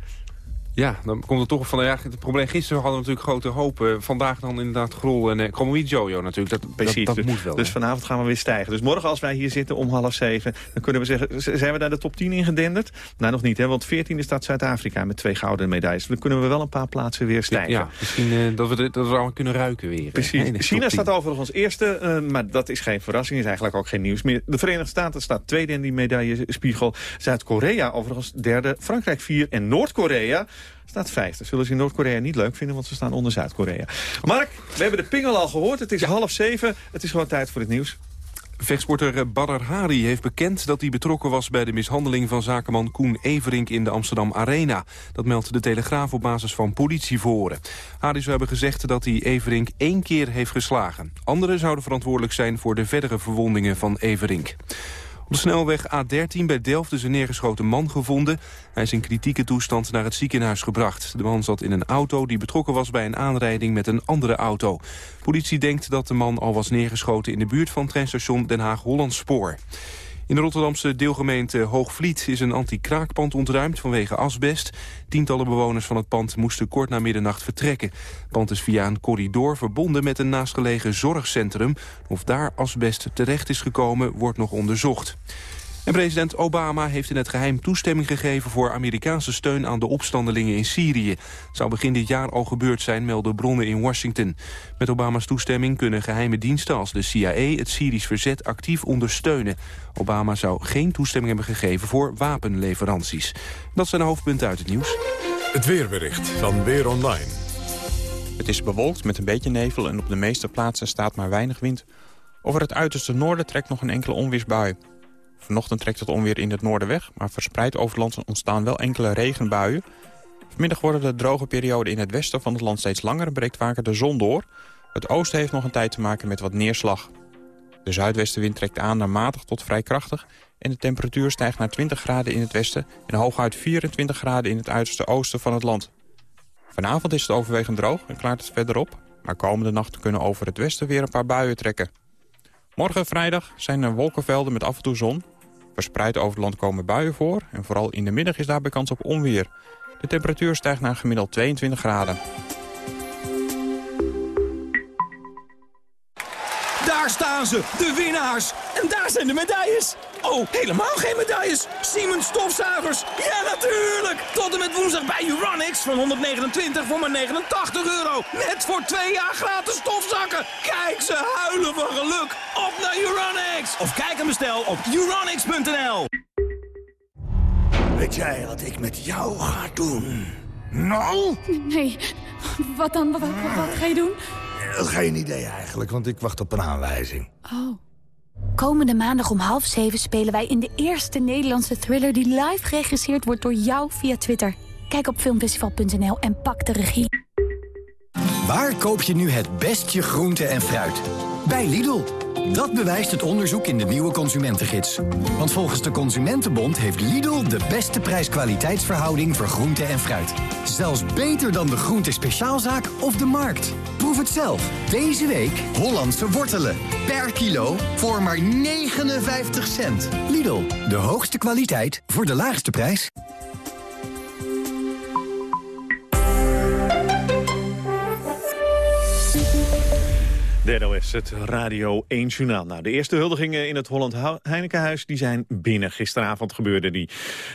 Ja, dan komt het toch van... Ja, het probleem gisteren hadden we natuurlijk grote hoop. Vandaag dan inderdaad Grol en uh, Jojo natuurlijk. Dat, Precies, dat, dat dus, moet wel. Dus vanavond gaan we weer stijgen. Dus morgen als wij hier zitten om half zeven... dan kunnen we zeggen, zijn we daar de top 10 in gedenderd? Nou, nog niet, hè, want 14e staat Zuid-Afrika met twee gouden medailles. Dan kunnen we wel een paar plaatsen weer stijgen. Ja, misschien uh, dat, we, dat we allemaal kunnen ruiken weer. Precies. Hè, China staat overigens eerste, uh, maar dat is geen verrassing. is eigenlijk ook geen nieuws meer. De Verenigde Staten staat tweede in die medaillespiegel. Zuid-Korea overigens derde. Frankrijk vier en Noord-Korea staat vijfde. Zullen ze in Noord-Korea niet leuk vinden, want ze staan onder Zuid-Korea. Mark, we hebben de pingel al gehoord. Het is ja. half zeven. Het is gewoon tijd voor het nieuws. Vechtsporter Badr Hari heeft bekend dat hij betrokken was bij de mishandeling van zakenman Koen Everink in de Amsterdam Arena. Dat meldt de Telegraaf op basis van politievoren. Hari zou hebben gezegd dat hij Everink één keer heeft geslagen. Anderen zouden verantwoordelijk zijn voor de verdere verwondingen van Everink. Op de snelweg A13 bij Delft is een neergeschoten man gevonden. Hij is in kritieke toestand naar het ziekenhuis gebracht. De man zat in een auto die betrokken was bij een aanrijding met een andere auto. Politie denkt dat de man al was neergeschoten in de buurt van treinstation Den Haag-Hollandspoor. In de Rotterdamse deelgemeente Hoogvliet is een anti-kraakpand ontruimd vanwege asbest. Tientallen bewoners van het pand moesten kort na middernacht vertrekken. Het pand is via een corridor verbonden met een naastgelegen zorgcentrum. Of daar asbest terecht is gekomen, wordt nog onderzocht. En president Obama heeft in het geheim toestemming gegeven... voor Amerikaanse steun aan de opstandelingen in Syrië. Het zou begin dit jaar al gebeurd zijn, melden bronnen in Washington. Met Obama's toestemming kunnen geheime diensten als de CIA... het Syrisch verzet actief ondersteunen. Obama zou geen toestemming hebben gegeven voor wapenleveranties. Dat zijn de hoofdpunten uit het nieuws. Het weerbericht van Weer Online. Het is bewolkt met een beetje nevel en op de meeste plaatsen staat maar weinig wind. Over het uiterste noorden trekt nog een enkele onweersbui. Vanochtend trekt het onweer in het noorden weg, maar verspreid over het land ontstaan wel enkele regenbuien. Vanmiddag worden de droge perioden in het westen van het land steeds langer en breekt vaker de zon door. Het oosten heeft nog een tijd te maken met wat neerslag. De zuidwestenwind trekt aan naar matig tot vrij krachtig... en de temperatuur stijgt naar 20 graden in het westen... en hooguit 24 graden in het uiterste oosten van het land. Vanavond is het overwegend droog en klaart het verder op... maar komende nacht kunnen over het westen weer een paar buien trekken. Morgen vrijdag zijn er wolkenvelden met af en toe zon. Verspreid over het land komen buien voor... en vooral in de middag is daarbij kans op onweer. De temperatuur stijgt naar gemiddeld 22 graden. Daar staan ze, de winnaars. En daar zijn de medailles. Oh, helemaal geen medailles. Siemens stofzuigers. Ja, natuurlijk. Tot en met woensdag bij Uranix van 129 voor maar 89 euro. Net voor twee jaar gratis stofzakken. Kijk, ze huilen van geluk. Op naar Uranix. Of kijk en bestel op uranix.nl. Weet jij wat ik met jou ga doen? Nou? Nee, wat dan? Wat, wat, wat ga je doen? Geen idee eigenlijk, want ik wacht op een aanwijzing. Oh. Komende maandag om half zeven spelen wij in de eerste Nederlandse thriller... die live geregisseerd wordt door jou via Twitter. Kijk op filmfestival.nl en pak de regie. Waar koop je nu het best je groente en fruit? Bij Lidl. Dat bewijst het onderzoek in de nieuwe consumentengids. Want volgens de Consumentenbond heeft Lidl de beste prijs-kwaliteitsverhouding voor groente en fruit. Zelfs beter dan de groente speciaalzaak of de markt. Proef het zelf. Deze week Hollandse wortelen. Per kilo voor maar 59 cent. Lidl, de hoogste kwaliteit voor de laagste prijs. De NOS, het Radio 1 Journaal. Nou, de eerste huldigingen in het Holland Heinekenhuis die zijn binnen. Gisteravond gebeurde die.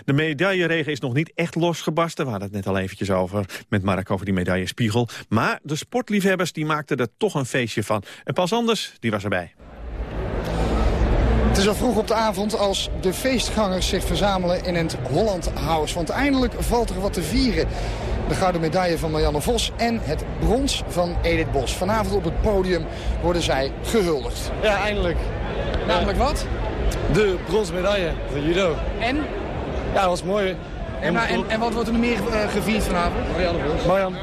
De medailleregen is nog niet echt losgebarsten. We hadden het net al eventjes over met Mark over die medaillespiegel. Maar de sportliefhebbers die maakten er toch een feestje van. En Pas Anders, die was erbij. Het is al vroeg op de avond als de feestgangers zich verzamelen in het Holland House. Want eindelijk valt er wat te vieren. De gouden medaille van Marianne Vos en het brons van Edith Bos. Vanavond op het podium worden zij gehuldigd. Ja, eindelijk. Namelijk wat? De bronzen medaille van judo. En? Ja, dat was mooi. En, maar, en, en wat wordt er nog meer eh, gevierd vanavond? Marianne Vos. Marianne.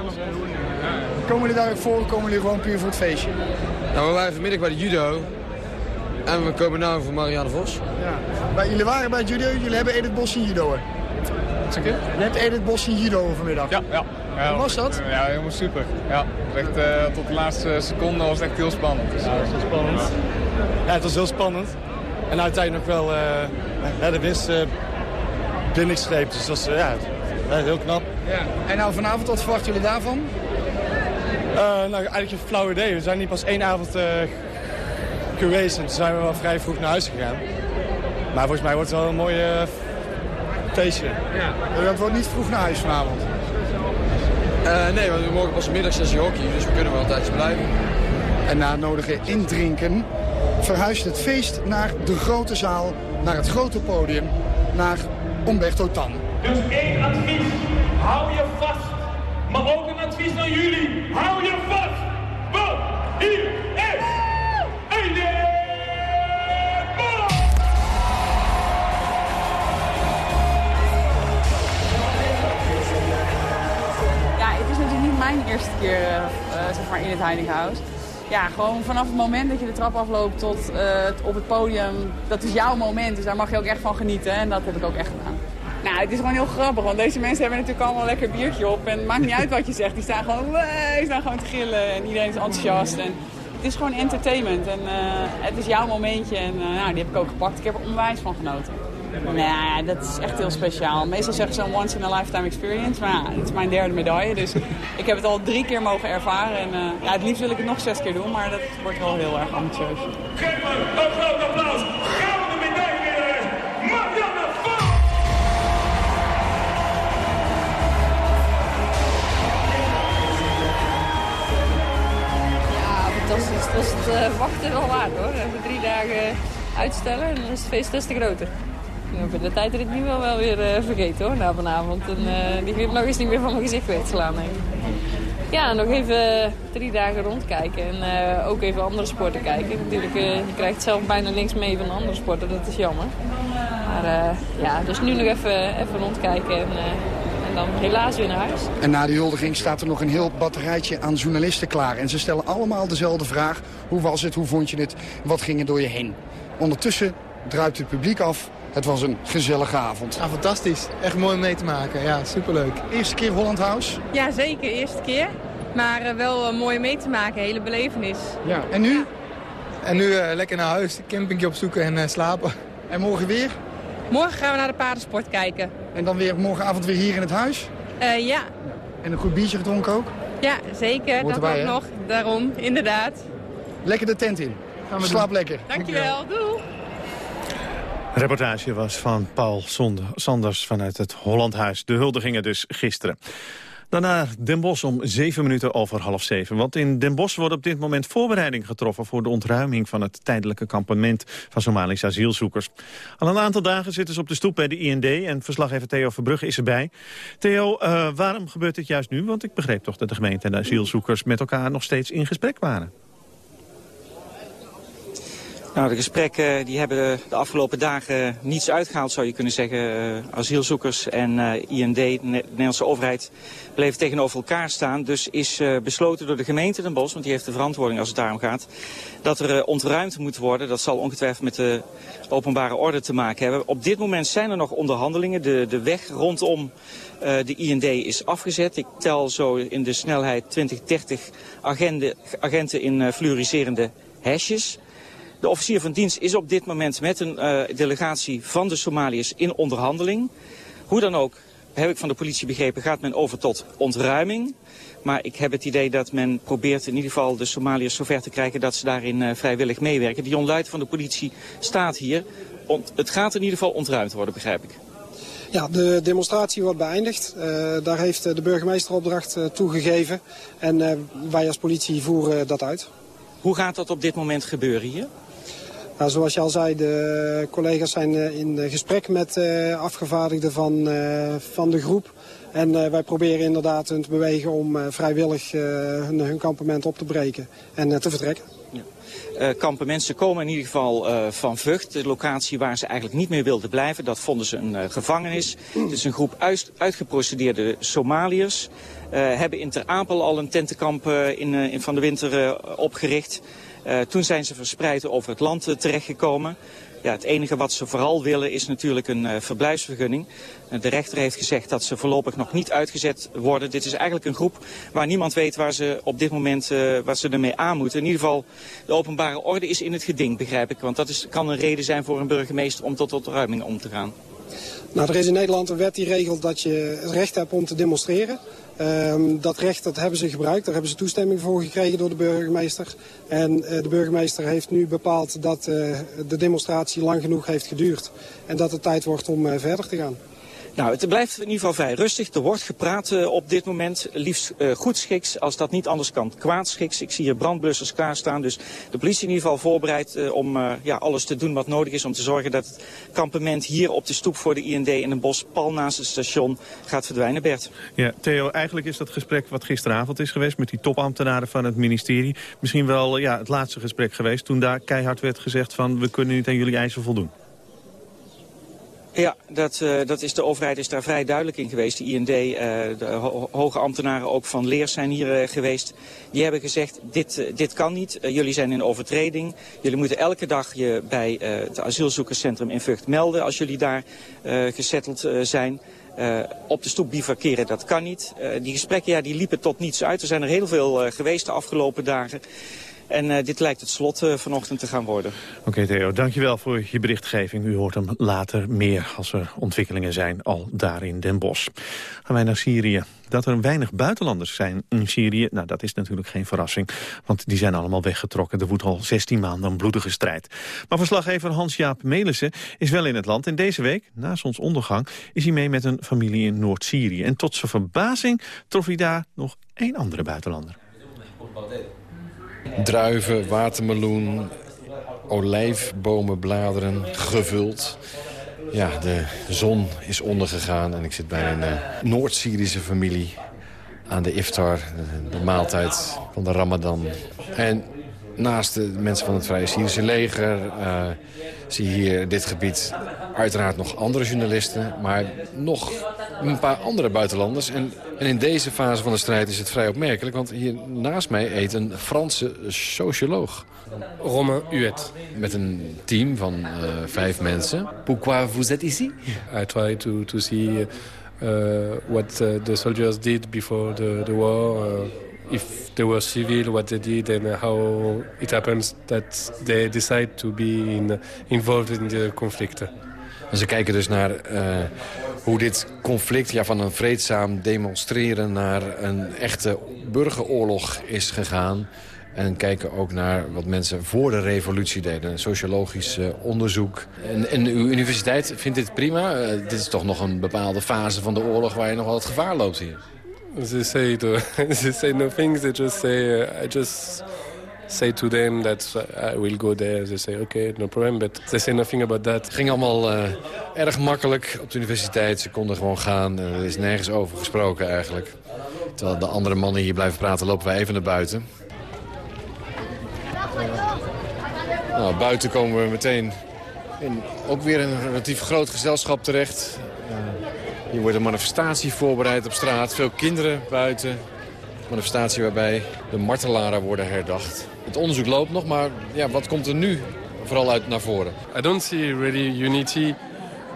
Komen jullie daar voor of komen jullie gewoon puur voor het feestje? Nou, we waren vanmiddag bij de judo. En we komen nu voor Marianne Vos. Ja. Maar jullie waren bij het judo, jullie hebben Edith Bos zien judoën. Zeg je? Net Edith Bos zien judo vanmiddag. Ja, ja. ja Hoe was dat? Ja, helemaal super. Ja, het was echt, eh, tot de laatste seconde was het echt heel spannend. Dus, Ja, dat is wel spannend. Ja, het was heel spannend. En uiteindelijk nog wel uh, de winst uh, binnengestreept. Dus dat was ja, heel knap. Ja. En nou vanavond, wat verwachten jullie daarvan? nou, eigenlijk een flauw idee. We zijn niet pas één avond geweest en toen zijn we wel vrij vroeg naar huis gegaan. Maar volgens mij wordt het wel een mooi uh, feestje. Ja. Dat wordt niet vroeg naar huis vanavond? Uh, nee, want we mogen pas middagsessie hockey, dus we kunnen wel een tijdje blijven. En na nodige indrinken verhuist het feest naar de grote zaal, naar het grote podium, naar Umberto Tan. Dus één advies, hou je vast. Maar ook een advies naar jullie, hou je vast. Want hier mijn eerste keer uh, zeg maar in het Heinekenhuis. ja, gewoon vanaf het moment dat je de trap afloopt tot uh, op het podium, dat is jouw moment. Dus daar mag je ook echt van genieten en dat heb ik ook echt gedaan. Nou, het is gewoon heel grappig, want deze mensen hebben natuurlijk allemaal een lekker biertje op. En het maakt niet uit wat je zegt, die staan gewoon, die staan gewoon te gillen en iedereen is enthousiast. En het is gewoon entertainment en het is jouw momentje en nou, die heb ik ook gepakt. Ik heb er onwijs van genoten. Nou, dat is echt heel speciaal. Meestal zeggen ze een once in a lifetime experience. Maar ja, het is mijn derde medaille. Dus ik heb het al drie keer mogen ervaren. En uh, ja, het liefst wil ik het nog zes keer doen. Maar dat wordt wel heel erg ambitieus. Geef maar een groot applaus. Gouden medaillewinnares, Marianne Vos! Ja, fantastisch. Het was het uh, wachten wel waard hoor. Even drie dagen uitstellen en dan is het feest des te groter. Ik heb de tijdrit nu wel, wel weer uh, vergeten hoor, na vanavond. En uh, die glimlach is niet meer van mijn gezicht weggeslaan. Denk ik. Ja, nog even drie dagen rondkijken en ook even andere sporten kijken. Natuurlijk, je krijgt zelf bijna links mee van andere sporten, dat is jammer. Maar ja, dus nu nog even, even rondkijken en, en dan helaas weer naar huis. En na de huldiging staat er nog een heel batterijtje aan journalisten klaar. En ze stellen allemaal dezelfde vraag. Hoe was het, hoe vond je het, wat ging er door je heen? Ondertussen druipt het publiek af het was een gezellige avond. Ja, fantastisch. Echt mooi om mee te maken. Ja, superleuk. Eerste keer Holland House? Ja, zeker. Eerste keer. Maar uh, wel uh, mooi mee te maken. Hele belevenis. Ja. En nu? En nu uh, lekker naar huis. Campingje opzoeken en slapen. En morgen weer? Morgen gaan we naar de paardensport kijken. En dan weer morgenavond weer hier in het huis? ja. En een goed biertje gedronken ook? Ja, zeker. Hoort dat erbij, ook nog. Daarom, inderdaad. Lekker de tent in. Gaan we Slaap doen. lekker. Dankjewel. Doei. Reportage was van Paul Sanders vanuit het Hollandhuis. De huldigingen dus gisteren. Daarna Den Bosch om zeven minuten over half zeven. Want in Den Bosch wordt op dit moment voorbereiding getroffen... voor de ontruiming van het tijdelijke kampement van Somalische asielzoekers. Al een aantal dagen zitten ze op de stoep bij de IND... en verslaggever Theo Verbrugge is erbij. Theo, uh, waarom gebeurt dit juist nu? Want ik begreep toch dat de gemeente en de asielzoekers... met elkaar nog steeds in gesprek waren. Nou, de gesprekken die hebben de afgelopen dagen niets uitgehaald, zou je kunnen zeggen. Uh, asielzoekers en uh, IND, de Nederlandse overheid, bleven tegenover elkaar staan. Dus is uh, besloten door de gemeente Den Bosch, want die heeft de verantwoording als het daarom gaat, dat er ontruimd moet worden. Dat zal ongetwijfeld met de openbare orde te maken hebben. Op dit moment zijn er nog onderhandelingen. De, de weg rondom de IND is afgezet. Ik tel zo in de snelheid 20, 30 agenten, agenten in fluoriserende hesjes. De officier van dienst is op dit moment met een uh, delegatie van de Somaliërs in onderhandeling. Hoe dan ook, heb ik van de politie begrepen, gaat men over tot ontruiming. Maar ik heb het idee dat men probeert in ieder geval de Somaliërs zover te krijgen dat ze daarin uh, vrijwillig meewerken. Dion Luit van de politie staat hier. Ont het gaat in ieder geval ontruimd worden, begrijp ik. Ja, de demonstratie wordt beëindigd. Uh, daar heeft de burgemeester opdracht uh, toegegeven. En wij als politie voeren dat uit. Hoe gaat dat op dit moment gebeuren hier? Nou, zoals je al zei, de collega's zijn in gesprek met uh, afgevaardigden van, van de groep. En wij proberen inderdaad hun te bewegen om vrijwillig hun, kampement op te breken en te vertrekken. Ja. komen in ieder geval van Vught, de locatie waar ze eigenlijk niet meer wilden blijven. Dat vonden ze een gevangenis. Het is een groep uit, uitgeprocedeerde Somaliërs. hebben in Ter Apel al een tentenkamp in, in van de winter opgericht. Uh, toen zijn ze verspreid over het land uh, terechtgekomen. Ja, het enige wat ze vooral willen is natuurlijk een uh, verblijfsvergunning. de rechter heeft gezegd dat ze voorlopig nog niet uitgezet worden. Dit is eigenlijk een groep waar niemand weet waar ze op dit moment wat ze ermee aan moeten. In ieder geval, de openbare orde is in het geding, begrijp ik. Want dat is, kan een reden zijn voor een burgemeester om tot ontruiming om te gaan. Nou, er is in Nederland een wet die regelt dat je het recht hebt om te demonstreren. Um, dat recht dat hebben ze gebruikt, daar hebben ze toestemming voor gekregen door de burgemeester. En uh, de burgemeester heeft nu bepaald dat uh, de demonstratie lang genoeg heeft geduurd. En dat het tijd wordt om uh, verder te gaan. Nou, het blijft in ieder geval vrij rustig. Er wordt gepraat uh, op dit moment. Liefst uh, goedschiks, als dat niet anders kan, kwaadschiks. Ik zie hier brandblussers klaarstaan. Dus de politie in ieder geval voorbereid uh, om ja, alles te doen wat nodig is... om te zorgen dat het kampement hier op de stoep voor de IND in een bos... pal naast het station gaat verdwijnen, Bert. Ja, Theo, eigenlijk is dat gesprek wat gisteravond is geweest... met die topambtenaren van het ministerie... misschien wel ja, het laatste gesprek geweest... toen daar keihard werd gezegd van... we kunnen niet aan jullie eisen voldoen. Ja, dat, uh, dat is, de overheid is daar vrij duidelijk in geweest. De IND, uh, de ho hoge ambtenaren ook van Leers zijn hier uh, geweest. Die hebben gezegd, dit, dit kan niet. jullie zijn in overtreding. Jullie moeten elke dag je bij het asielzoekerscentrum in Vught melden... als jullie daar gesetteld zijn. Op de stoep bivakeren, dat kan niet. Die gesprekken ja, die liepen tot niets uit. Er zijn er heel veel geweest de afgelopen dagen. En uh, dit lijkt het slot uh, vanochtend te gaan worden. Oké Theo, dankjewel voor je berichtgeving. U hoort hem later meer als er ontwikkelingen zijn al daar in Den Bosch. Gaan wij naar Syrië. Dat er weinig buitenlanders zijn in Syrië, nou dat is natuurlijk geen verrassing. Want die zijn allemaal weggetrokken. Er woedt al 16 maanden een bloedige strijd. Maar verslaggever Hans-Jaap Melissen is wel in het land. En deze week, na zonsondergang, is hij mee met een familie in Noord-Syrië. En tot zijn verbazing trof hij daar nog één andere buitenlander. Druiven, watermeloen, olijfbomenbladeren gevuld. Ja, de zon is ondergegaan en ik zit bij een uh, Noord-Syrische familie aan de iftar, de, maaltijd van de ramadan. En naast de mensen van het Vrije Syrische leger uh, zie je hier dit gebied uiteraard nog andere journalisten, maar nog een paar andere buitenlanders. En, en in deze fase van de strijd is het vrij opmerkelijk, want hier naast mij eet een Franse socioloog. Romain Huet. Met een team van uh, vijf mensen. Pourquoi vous êtes ici? I try to, to see uh, what the soldiers did before the, the war. Uh, if they were civil, what they did and how it happens that they decide to be in, involved in the conflicten. Ze kijken dus naar uh, hoe dit conflict ja, van een vreedzaam demonstreren... naar een echte burgeroorlog is gegaan. En kijken ook naar wat mensen voor de revolutie deden. Een sociologisch uh, onderzoek. En, uw universiteit vindt dit prima? Uh, dit is toch nog een bepaalde fase van de oorlog waar je nog wel het gevaar loopt hier? Say, to, they say nothing. They just say, just say to them that I will go there. They say, okay, no problem. But they say nothing about that. Het ging allemaal uh, erg makkelijk op de universiteit. Ze konden gewoon gaan. Er is nergens over gesproken eigenlijk. Terwijl de andere mannen hier blijven praten, lopen wij even naar buiten. Nou, buiten komen we meteen in ook weer een relatief groot gezelschap terecht. Uh, hier wordt een manifestatie voorbereid op straat. Veel kinderen buiten. Een manifestatie waarbij de martelaren worden herdacht. Het onderzoek loopt nog, maar ja, wat komt er nu vooral uit naar voren? I don't see really unity.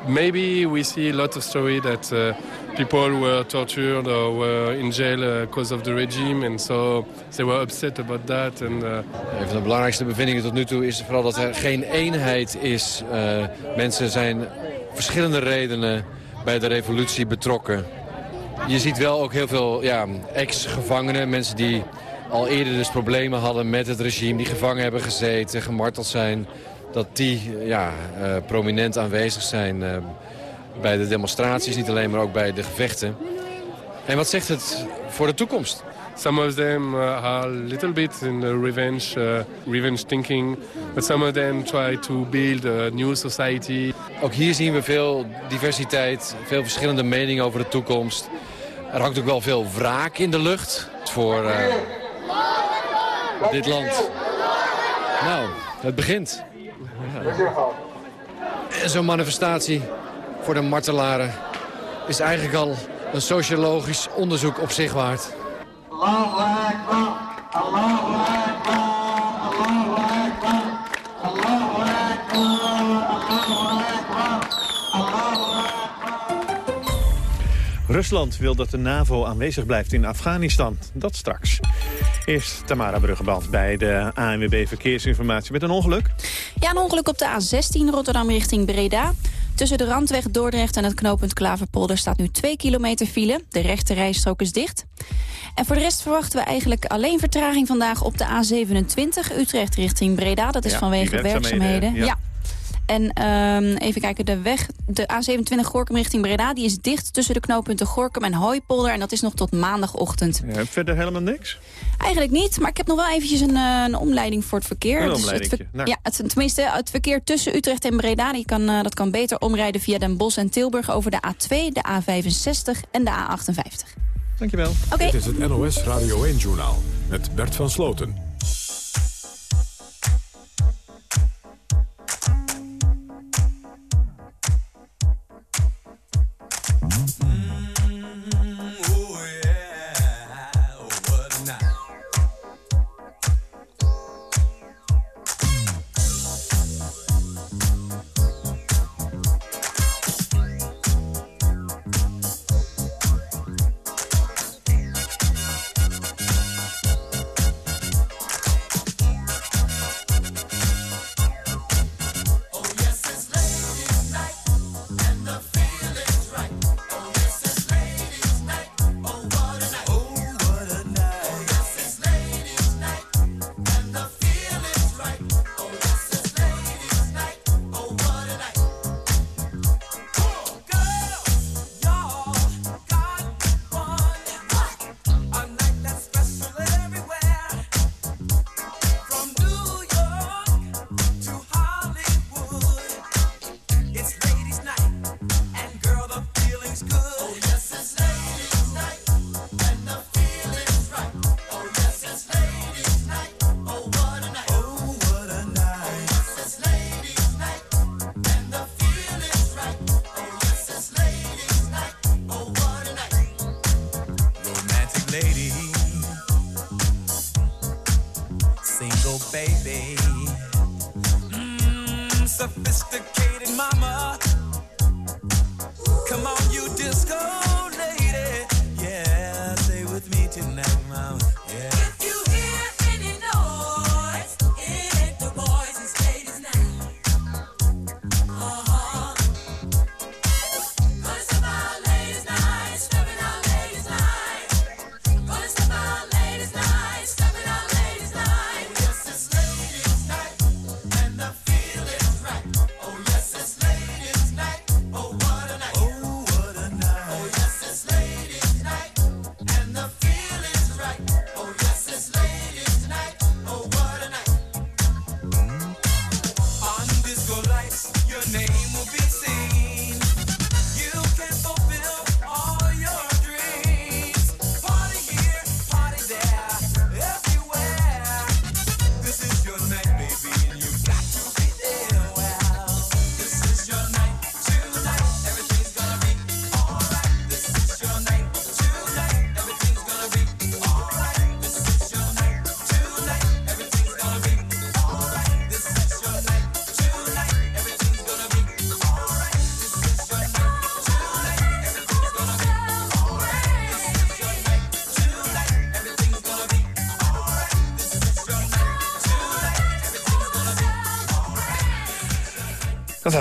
Maybe we see a lot of story that uh, people were tortured or were in jail uh, because of the regime. And so they were upset about that. And, uh... Een van de belangrijkste bevindingen tot nu toe is vooral dat er geen eenheid is. Uh, mensen zijn verschillende redenen bij de revolutie betrokken. Je ziet wel ook heel veel ja, ex-gevangenen, mensen die al eerder dus problemen hadden met het regime... die gevangen hebben gezeten, gemarteld zijn... dat die ja, uh, prominent aanwezig zijn uh, bij de demonstraties, niet alleen maar ook bij de gevechten. En wat zegt het voor de toekomst? Some of them uh, are a little bit in the revenge, uh, revenge thinking. But some of them try to build a new society. Ook hier zien we veel diversiteit, veel verschillende meningen over de toekomst. Er hangt ook wel veel wraak in de lucht voor uh, dit land. Nou, het begint. En zo'n manifestatie voor de martelaren is eigenlijk al een sociologisch onderzoek op zich waard. Allahu Rusland wil dat de NAVO aanwezig blijft in Afghanistan. Dat straks. Eerst Tamara Bruggeband bij de ANWB Verkeersinformatie met een ongeluk. Ja, een ongeluk op de A16 Rotterdam richting Breda. Tussen de Randweg Dordrecht en het knooppunt Klaverpolder staat nu 2 kilometer file. De rechte rijstrook is dicht. En voor de rest verwachten we eigenlijk alleen vertraging vandaag op de A27 Utrecht richting Breda. Dat is Ja, vanwege werkzaamheden, ja. En ehm, even kijken, de weg, de A27 Gorkum richting Breda... die is dicht tussen de knooppunten Gorkum en Hooipolder. En dat is nog tot maandagochtend. Ja, verder helemaal niks? Eigenlijk niet, maar ik heb nog wel eventjes een, eh, een omleiding voor het verkeer. Een Dus het ver- Nou. Ja, het, tenminste, het verkeer tussen Utrecht en Breda... Die kan, eh, dat kan beter omrijden via Den Bosch en Tilburg... over de A2, de A65 en de A58. Dankjewel. Oké. Dit is het NOS Radio 1-journaal met Bert van Sloten. Mama.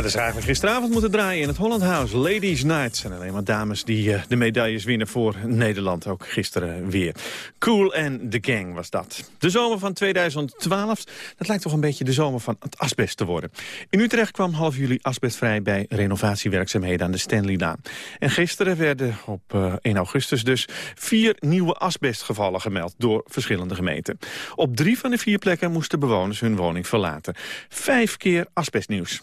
Hadden ze eigenlijk gisteravond moeten draaien in het Holland House. Ladies Night zijn alleen maar dames die eh, de medailles winnen voor Nederland. Ook gisteren weer. Cool and the Gang was dat. De zomer van 2012, dat lijkt toch een beetje de zomer van het asbest te worden. In Utrecht kwam half juli asbestvrij bij renovatiewerkzaamheden aan de Stanleylaan. En gisteren werden op eh, 1 augustus dus vier nieuwe asbestgevallen gemeld door verschillende gemeenten. Op drie van de vier plekken moesten bewoners hun woning verlaten. Vijf keer asbestnieuws.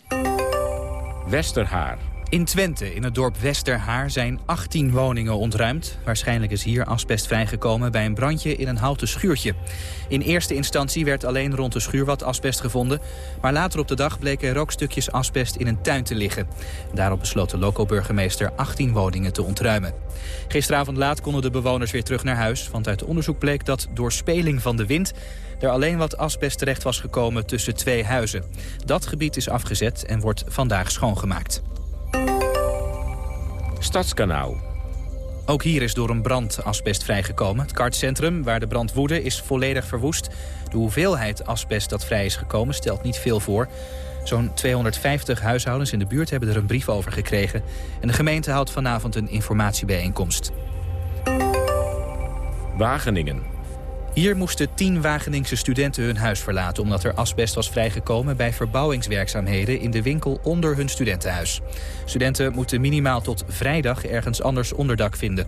Westerhaar. In Twente, in het dorp Westerhaar, zijn 18 woningen ontruimd. Waarschijnlijk is hier asbest vrijgekomen bij een brandje in een houten schuurtje. In eerste instantie werd alleen rond de schuur wat asbest gevonden. Maar later op de dag bleken er ook stukjes asbest in een tuin te liggen. Daarop besloot de loco-burgemeester 18 woningen te ontruimen. Gisteravond laat konden de bewoners weer terug naar huis. Want uit onderzoek bleek dat door speling van de wind er alleen wat asbest terecht was gekomen tussen twee huizen. Dat gebied is afgezet en wordt vandaag schoongemaakt. Stadskanaal. Ook hier is door een brand asbest vrijgekomen. Het kartcentrum waar de brand woedde is volledig verwoest. De hoeveelheid asbest dat vrij is gekomen stelt niet veel voor. Zo'n 250 huishoudens in de buurt hebben er een brief over gekregen. En de gemeente houdt vanavond een informatiebijeenkomst. Wageningen. Hier moesten tien Wageningse studenten hun huis verlaten... omdat er asbest was vrijgekomen bij verbouwingswerkzaamheden... in de winkel onder hun studentenhuis. Studenten moeten minimaal tot vrijdag ergens anders onderdak vinden.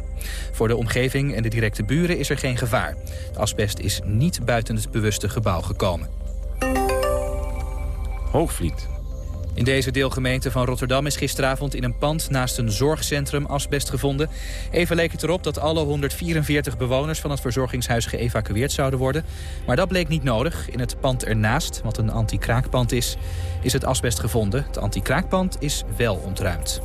Voor de omgeving en de directe buren is er geen gevaar. De asbest is niet buiten het bewuste gebouw gekomen. Hoogvliet. In deze deelgemeente van Rotterdam is gisteravond in een pand naast een zorgcentrum asbest gevonden. Even leek het erop dat alle 144 bewoners van het verzorgingshuis geëvacueerd zouden worden. Maar dat bleek niet nodig. In het pand ernaast, wat een anti-kraakpand is, is het asbest gevonden. Het anti-kraakpand is wel ontruimd.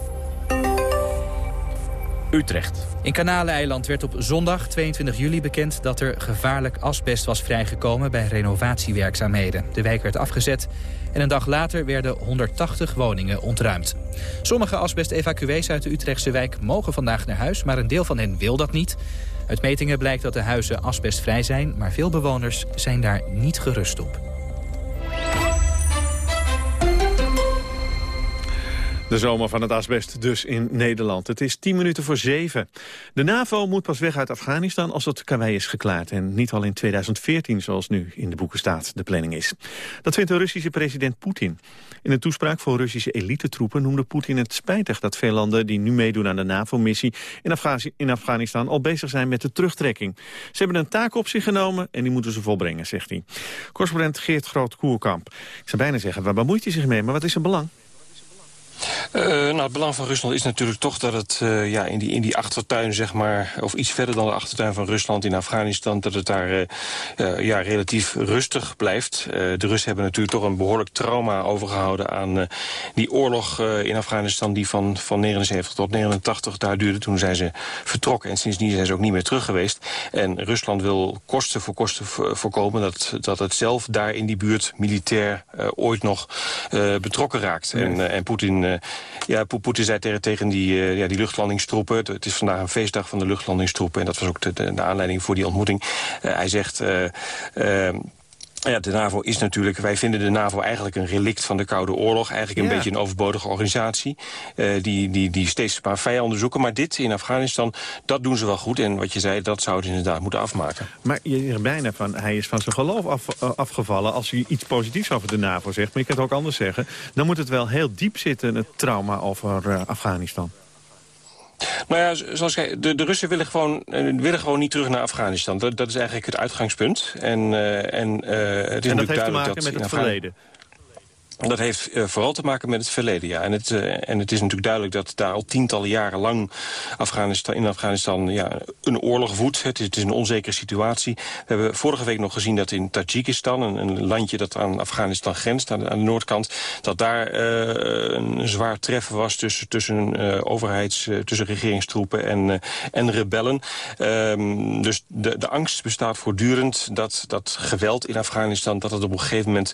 Utrecht. In Kanaleiland werd op zondag 22 juli bekend dat er gevaarlijk asbest was vrijgekomen bij renovatiewerkzaamheden. De wijk werd afgezet en een dag later werden 180 woningen ontruimd. Sommige asbest-evacuees uit de Utrechtse wijk mogen vandaag naar huis, maar een deel van hen wil dat niet. Uit metingen blijkt dat de huizen asbestvrij zijn, maar veel bewoners zijn daar niet gerust op. De zomer van het asbest dus in Nederland. Het is tien minuten voor zeven. De NAVO moet pas weg uit Afghanistan als het karwei is geklaard. En niet al in 2014, zoals nu in de boeken staat, de planning is. Dat vindt de Russische president Poetin. In een toespraak voor Russische elitetroepen noemde Poetin het spijtig... dat veel landen die nu meedoen aan de NAVO-missie in Afghanistan... al bezig zijn met de terugtrekking. Ze hebben een taak op zich genomen en die moeten ze volbrengen, zegt hij. Correspondent Geert Groot-Koerkamp. Ik zou bijna zeggen, waar bemoeit hij zich mee, maar wat is zijn belang? Nou, het belang van Rusland is natuurlijk toch dat het eh, ja, in, die, in die achtertuin, zeg maar, of iets verder dan de achtertuin van Rusland in Afghanistan, dat het daar eh, ja, relatief rustig blijft. De Russen hebben natuurlijk toch een behoorlijk trauma overgehouden aan die oorlog in Afghanistan die van, van 79 tot 89 daar duurde. Toen zijn ze vertrokken en sindsdien zijn ze ook niet meer terug geweest. En Rusland wil kosten voor kosten vo- voorkomen dat, dat het zelf daar in die buurt militair ooit nog betrokken raakt. En, en Poetin, eh, ja, Po- Poetin zei tegen, tegen die, eh, ja, die luchtlandingstroepen... Het, het is vandaag een feestdag van de luchtlandingstroepen... en dat was ook de, de, de aanleiding voor die ontmoeting. Eh, hij zegt... eh, ja, de NAVO is natuurlijk, wij vinden de NAVO eigenlijk een relict van de Koude Oorlog. Eigenlijk een Ja. beetje een overbodige organisatie. eh, die, die, die steeds maar vijanden zoeken. Maar dit in Afghanistan, dat doen ze wel goed. En wat je zei, dat zou het inderdaad moeten afmaken. Maar je zegt bijna van, hij is van zijn geloof af, eh, afgevallen... als hij iets positiefs over de NAVO zegt. Maar je kan het ook anders zeggen. Dan moet het wel heel diep zitten, het trauma over eh, Afghanistan. Nou ja, zoals ik zei, de, de Russen willen gewoon, eh, willen gewoon niet terug naar Afghanistan. Dat, dat is eigenlijk het uitgangspunt. En, eh, en, eh, het is en dat natuurlijk heeft te maken dat met het verleden. Dat heeft eh, vooral te maken met het verleden, ja. En het, eh, en het is natuurlijk duidelijk dat daar al tientallen jaren lang Afghanistan, in Afghanistan ja, een oorlog woedt. Het is, een onzekere situatie. We hebben vorige week nog gezien dat in Tajikistan, een, landje dat aan Afghanistan grenst, aan de, noordkant, dat daar eh, een zwaar treffen was tussen, tussen overheids, tussen regeringstroepen en, en rebellen. Ehm, dus de, de angst bestaat voortdurend dat dat geweld in Afghanistan, dat het op een gegeven moment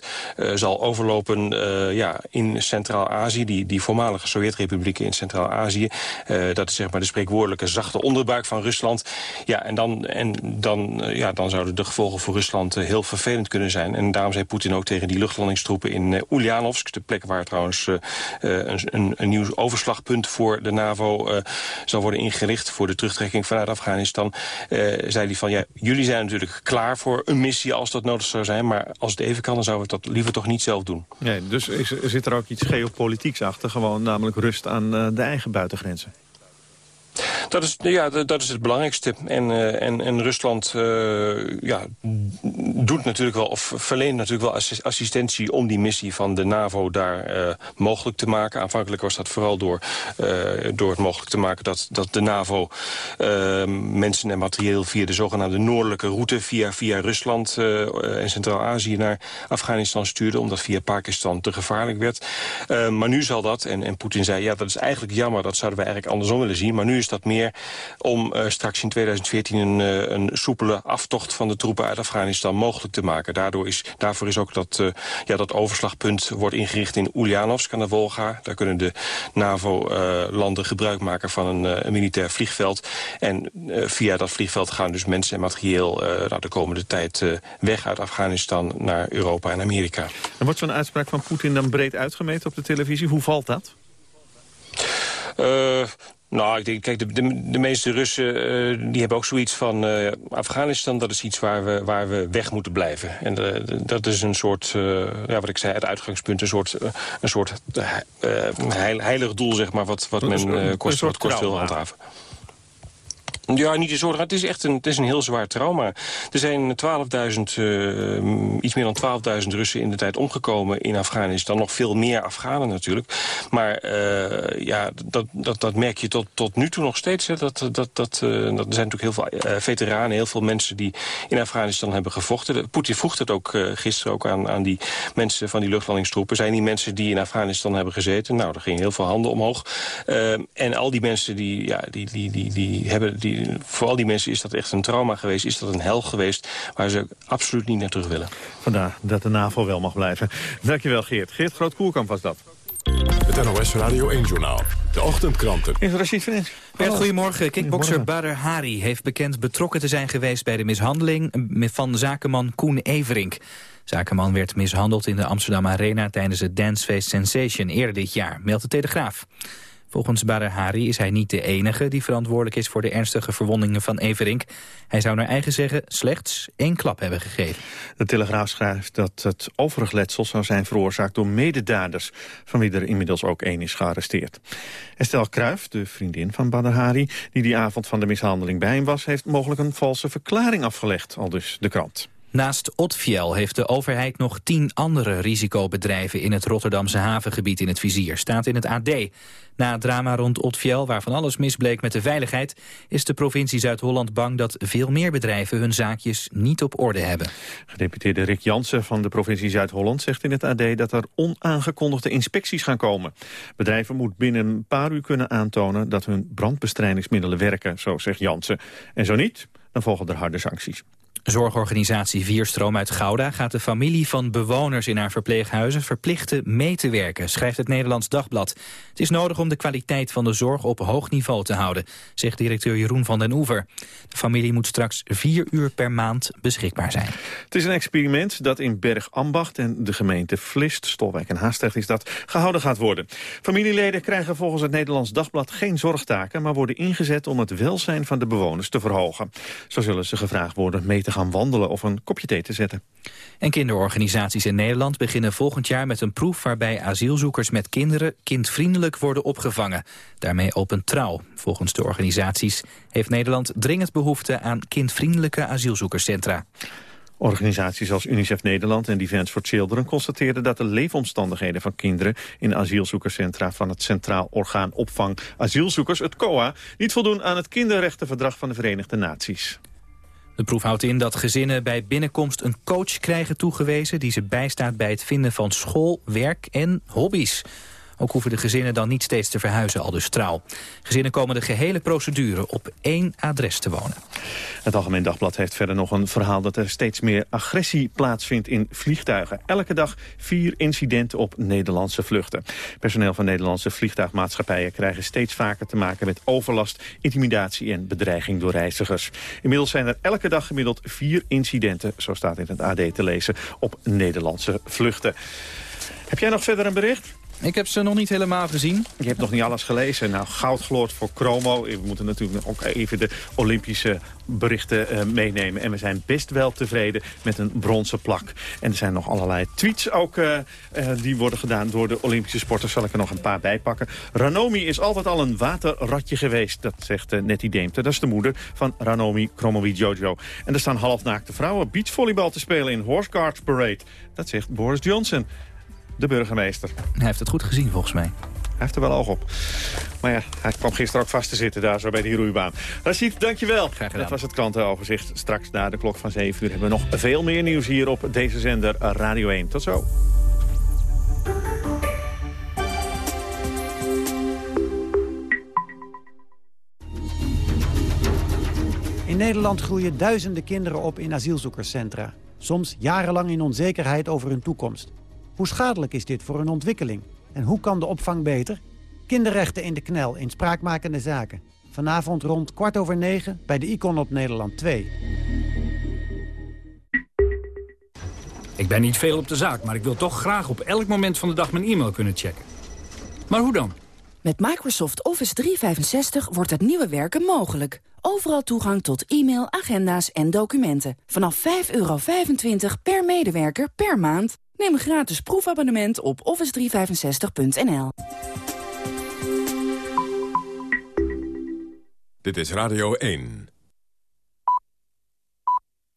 zal overlopen eh, ja, in Centraal-Azië, die, die voormalige Sovjet-republieken in Centraal-Azië. Eh, dat is zeg maar de spreekwoordelijke zachte onderbuik van Rusland. Ja, en dan, en dan, eh, ja, dan zouden de gevolgen voor Rusland heel vervelend kunnen zijn. En daarom zei Poetin ook tegen die luchtlandingstroepen in Ulyanovsk, de plek waar trouwens een, een, nieuw overslagpunt voor de NAVO zal worden ingericht voor de terugtrekking vanuit Afghanistan. zei hij van, ja, jullie zijn natuurlijk klaar voor een missie als dat nodig zou zijn, maar als het even kan, dan zouden we dat liever toch niet zelf doen. Nee, dus is, zit er ook iets geopolitieks achter, gewoon namelijk rust aan uh, de eigen buitengrenzen? Dat is, ja, dat is het belangrijkste. En, uh, en, en Rusland uh, ja, doet natuurlijk wel, of verleent natuurlijk wel assistentie om die missie van de NAVO daar uh, mogelijk te maken. Aanvankelijk was dat vooral door, door het mogelijk te maken dat, dat de NAVO mensen en materieel via de zogenaamde noordelijke route, via, via Rusland en Centraal-Azië naar Afghanistan stuurde, omdat via Pakistan te gevaarlijk werd. maar nu zal dat, en, en Poetin zei, ja, dat is eigenlijk jammer, dat zouden we eigenlijk andersom willen zien, maar nu is dat meer om uh, straks in 2014 een, uh, een soepele aftocht van de troepen uit Afghanistan mogelijk te maken. Daardoor is, daarvoor is ook dat, uh, ja, dat overslagpunt wordt ingericht in Ulyanovsk aan de Volga. Daar kunnen de NAVO-landen gebruik maken van een, een militair vliegveld. En via dat vliegveld gaan dus mensen en materieel nou, de komende tijd weg uit Afghanistan naar Europa en Amerika. En wordt zo'n uitspraak van Poetin dan breed uitgemeten op de televisie? Hoe valt dat? Uh, nou, ik denk, kijk, de, de, de meeste Russen uh, die hebben ook zoiets van... Uh, Afghanistan, dat is iets waar we, waar we weg moeten blijven. En uh, dat is een soort, ja, wat ik zei, het uitgangspunt... een soort, een soort heil, heilig doel, zeg maar, wat, wat men kost, wat kost wil handhaven. Ja, niet de zorg. Het is echt een, het is een heel zwaar trauma. Er zijn 12.000, uh, iets meer dan 12.000 Russen in de tijd omgekomen in Afghanistan. Nog veel meer Afghanen natuurlijk. Maar uh, ja, dat, dat, dat merk je tot, tot nu toe nog steeds. Hè. Dat, dat, dat, dat, er zijn natuurlijk heel veel veteranen, heel veel mensen die in Afghanistan hebben gevochten. Poetin vroeg het ook gisteren ook aan, aan die mensen van die luchtlandingstroepen. Zijn die mensen die in Afghanistan hebben gezeten? Nou, er gingen heel veel handen omhoog. en al die mensen die, ja, die, die, die, die hebben... Die, voor al die mensen is dat echt een trauma geweest. Is dat een hel geweest waar ze absoluut niet naar terug willen. Vandaar dat de NAVO wel mag blijven. Dankjewel Geert. Geert Groot-Koerkamp was dat. Het NOS Radio 1-journaal. De ochtendkranten. Is Rashid van. Bert, goedemorgen. Kickbokser Badr Hari heeft bekend betrokken te zijn geweest... bij de mishandeling van zakenman Koen Everink. Zakenman werd mishandeld in de Amsterdam Arena... tijdens het dancefeest Sensation eerder dit jaar, meldt de Telegraaf. Volgens Badr Hari is hij niet de enige die verantwoordelijk is voor de ernstige verwondingen van Everink. Hij zou naar eigen zeggen slechts één klap hebben gegeven. De Telegraaf schrijft dat het overig letsel zou zijn veroorzaakt door mededaders, van wie er inmiddels ook één is gearresteerd. Estelle Kruijf, de vriendin van Badr Hari, die die avond van de mishandeling bij hem was, heeft mogelijk een valse verklaring afgelegd, al dus de krant. Naast Otfiel heeft de overheid nog tien andere risicobedrijven in het Rotterdamse havengebied in het vizier, staat in het AD. Na het drama rond Otfiel, waar van alles misbleek met de veiligheid, is de provincie Zuid-Holland bang dat veel meer bedrijven hun zaakjes niet op orde hebben. Gedeputeerde Rick Jansen van de provincie Zuid-Holland zegt in het AD dat er onaangekondigde inspecties gaan komen. Bedrijven moeten binnen een paar uur kunnen aantonen dat hun brandbestrijdingsmiddelen werken, zo zegt Jansen. En zo niet, dan volgen er harde sancties. Zorgorganisatie Vierstroom uit Gouda gaat de familie van bewoners in haar verpleeghuizen verplichten mee te werken, schrijft het Nederlands Dagblad. Het is nodig om de kwaliteit van de zorg op hoog niveau te houden, zegt directeur Jeroen van den Oever. De familie moet straks vier uur per maand beschikbaar zijn. Het is een experiment dat in Bergambacht en de gemeente Vlist, Stolwijk en Haastrecht is dat, gehouden gaat worden. Familieleden krijgen volgens het Nederlands Dagblad geen zorgtaken, maar worden ingezet om het welzijn van de bewoners te verhogen. Zo zullen ze gevraagd worden mee te gaan wandelen of een kopje thee te zetten. En kinderorganisaties in Nederland beginnen volgend jaar met een proef waarbij asielzoekers met kinderen kindvriendelijk worden opgevangen. Daarmee opent trouw. Volgens de organisaties heeft Nederland dringend behoefte aan kindvriendelijke asielzoekerscentra. Organisaties als UNICEF Nederland en Defence for Children constateerden dat de leefomstandigheden van kinderen in asielzoekerscentra van het Centraal Orgaan Opvang Asielzoekers, het COA, niet voldoen aan het kinderrechtenverdrag van de Verenigde Naties. De proef houdt in dat gezinnen bij binnenkomst een coach krijgen toegewezen... die ze bijstaat bij het vinden van school, werk en hobby's. Ook hoeven de gezinnen dan niet steeds te verhuizen, al dus trouw. Gezinnen komen de gehele procedure op één adres te wonen. Het Algemeen Dagblad heeft verder nog een verhaal dat er steeds meer agressie plaatsvindt in vliegtuigen. Elke dag vier incidenten op Nederlandse vluchten. Personeel van Nederlandse vliegtuigmaatschappijen krijgen steeds vaker te maken met overlast, intimidatie en bedreiging door reizigers. Inmiddels zijn er elke dag gemiddeld vier incidenten, zo staat in het AD te lezen, op Nederlandse vluchten. Heb jij nog verder een bericht? Ik heb ze nog niet helemaal gezien. Je hebt nog niet alles gelezen. Nou, goud gloort voor Chromo. We moeten natuurlijk ook even de Olympische berichten eh, meenemen. En we zijn best wel tevreden met een bronzen plak. En er zijn nog allerlei tweets ook eh, eh, die worden gedaan door de Olympische sporters. Zal ik er nog een paar bij pakken. Ranomi is altijd al een waterratje geweest. Dat zegt Nettie Deemte. Dat is de moeder van Ranomi Kromowi Jojo. En er staan halfnaakte vrouwen beachvolleybal te spelen in Horse Guards Parade. Dat zegt Boris Johnson de burgemeester. Hij heeft het goed gezien volgens mij. Hij heeft er wel oog op. Maar ja, hij kwam gisteren ook vast te zitten daar zo bij die roeibaan. Rashid, dankjewel. Dat was het klantenoverzicht. Straks na de klok van 7 uur hebben we nog veel meer nieuws hier op deze zender Radio 1. Tot zo. In Nederland groeien duizenden kinderen op in asielzoekerscentra. Soms jarenlang in onzekerheid over hun toekomst. Hoe schadelijk is dit voor hun ontwikkeling? En hoe kan de opvang beter? Kinderrechten in de knel in spraakmakende zaken. Vanavond rond kwart over negen bij de Icon op Nederland 2. Ik ben niet veel op de zaak, maar ik wil toch graag op elk moment van de dag mijn e-mail kunnen checken. Maar hoe dan? Met Microsoft Office 365 wordt het nieuwe werken mogelijk. Overal toegang tot e-mail, agenda's en documenten. Vanaf 5,25 per medewerker per maand. Neem een gratis proefabonnement op office365.nl. Dit is Radio 1.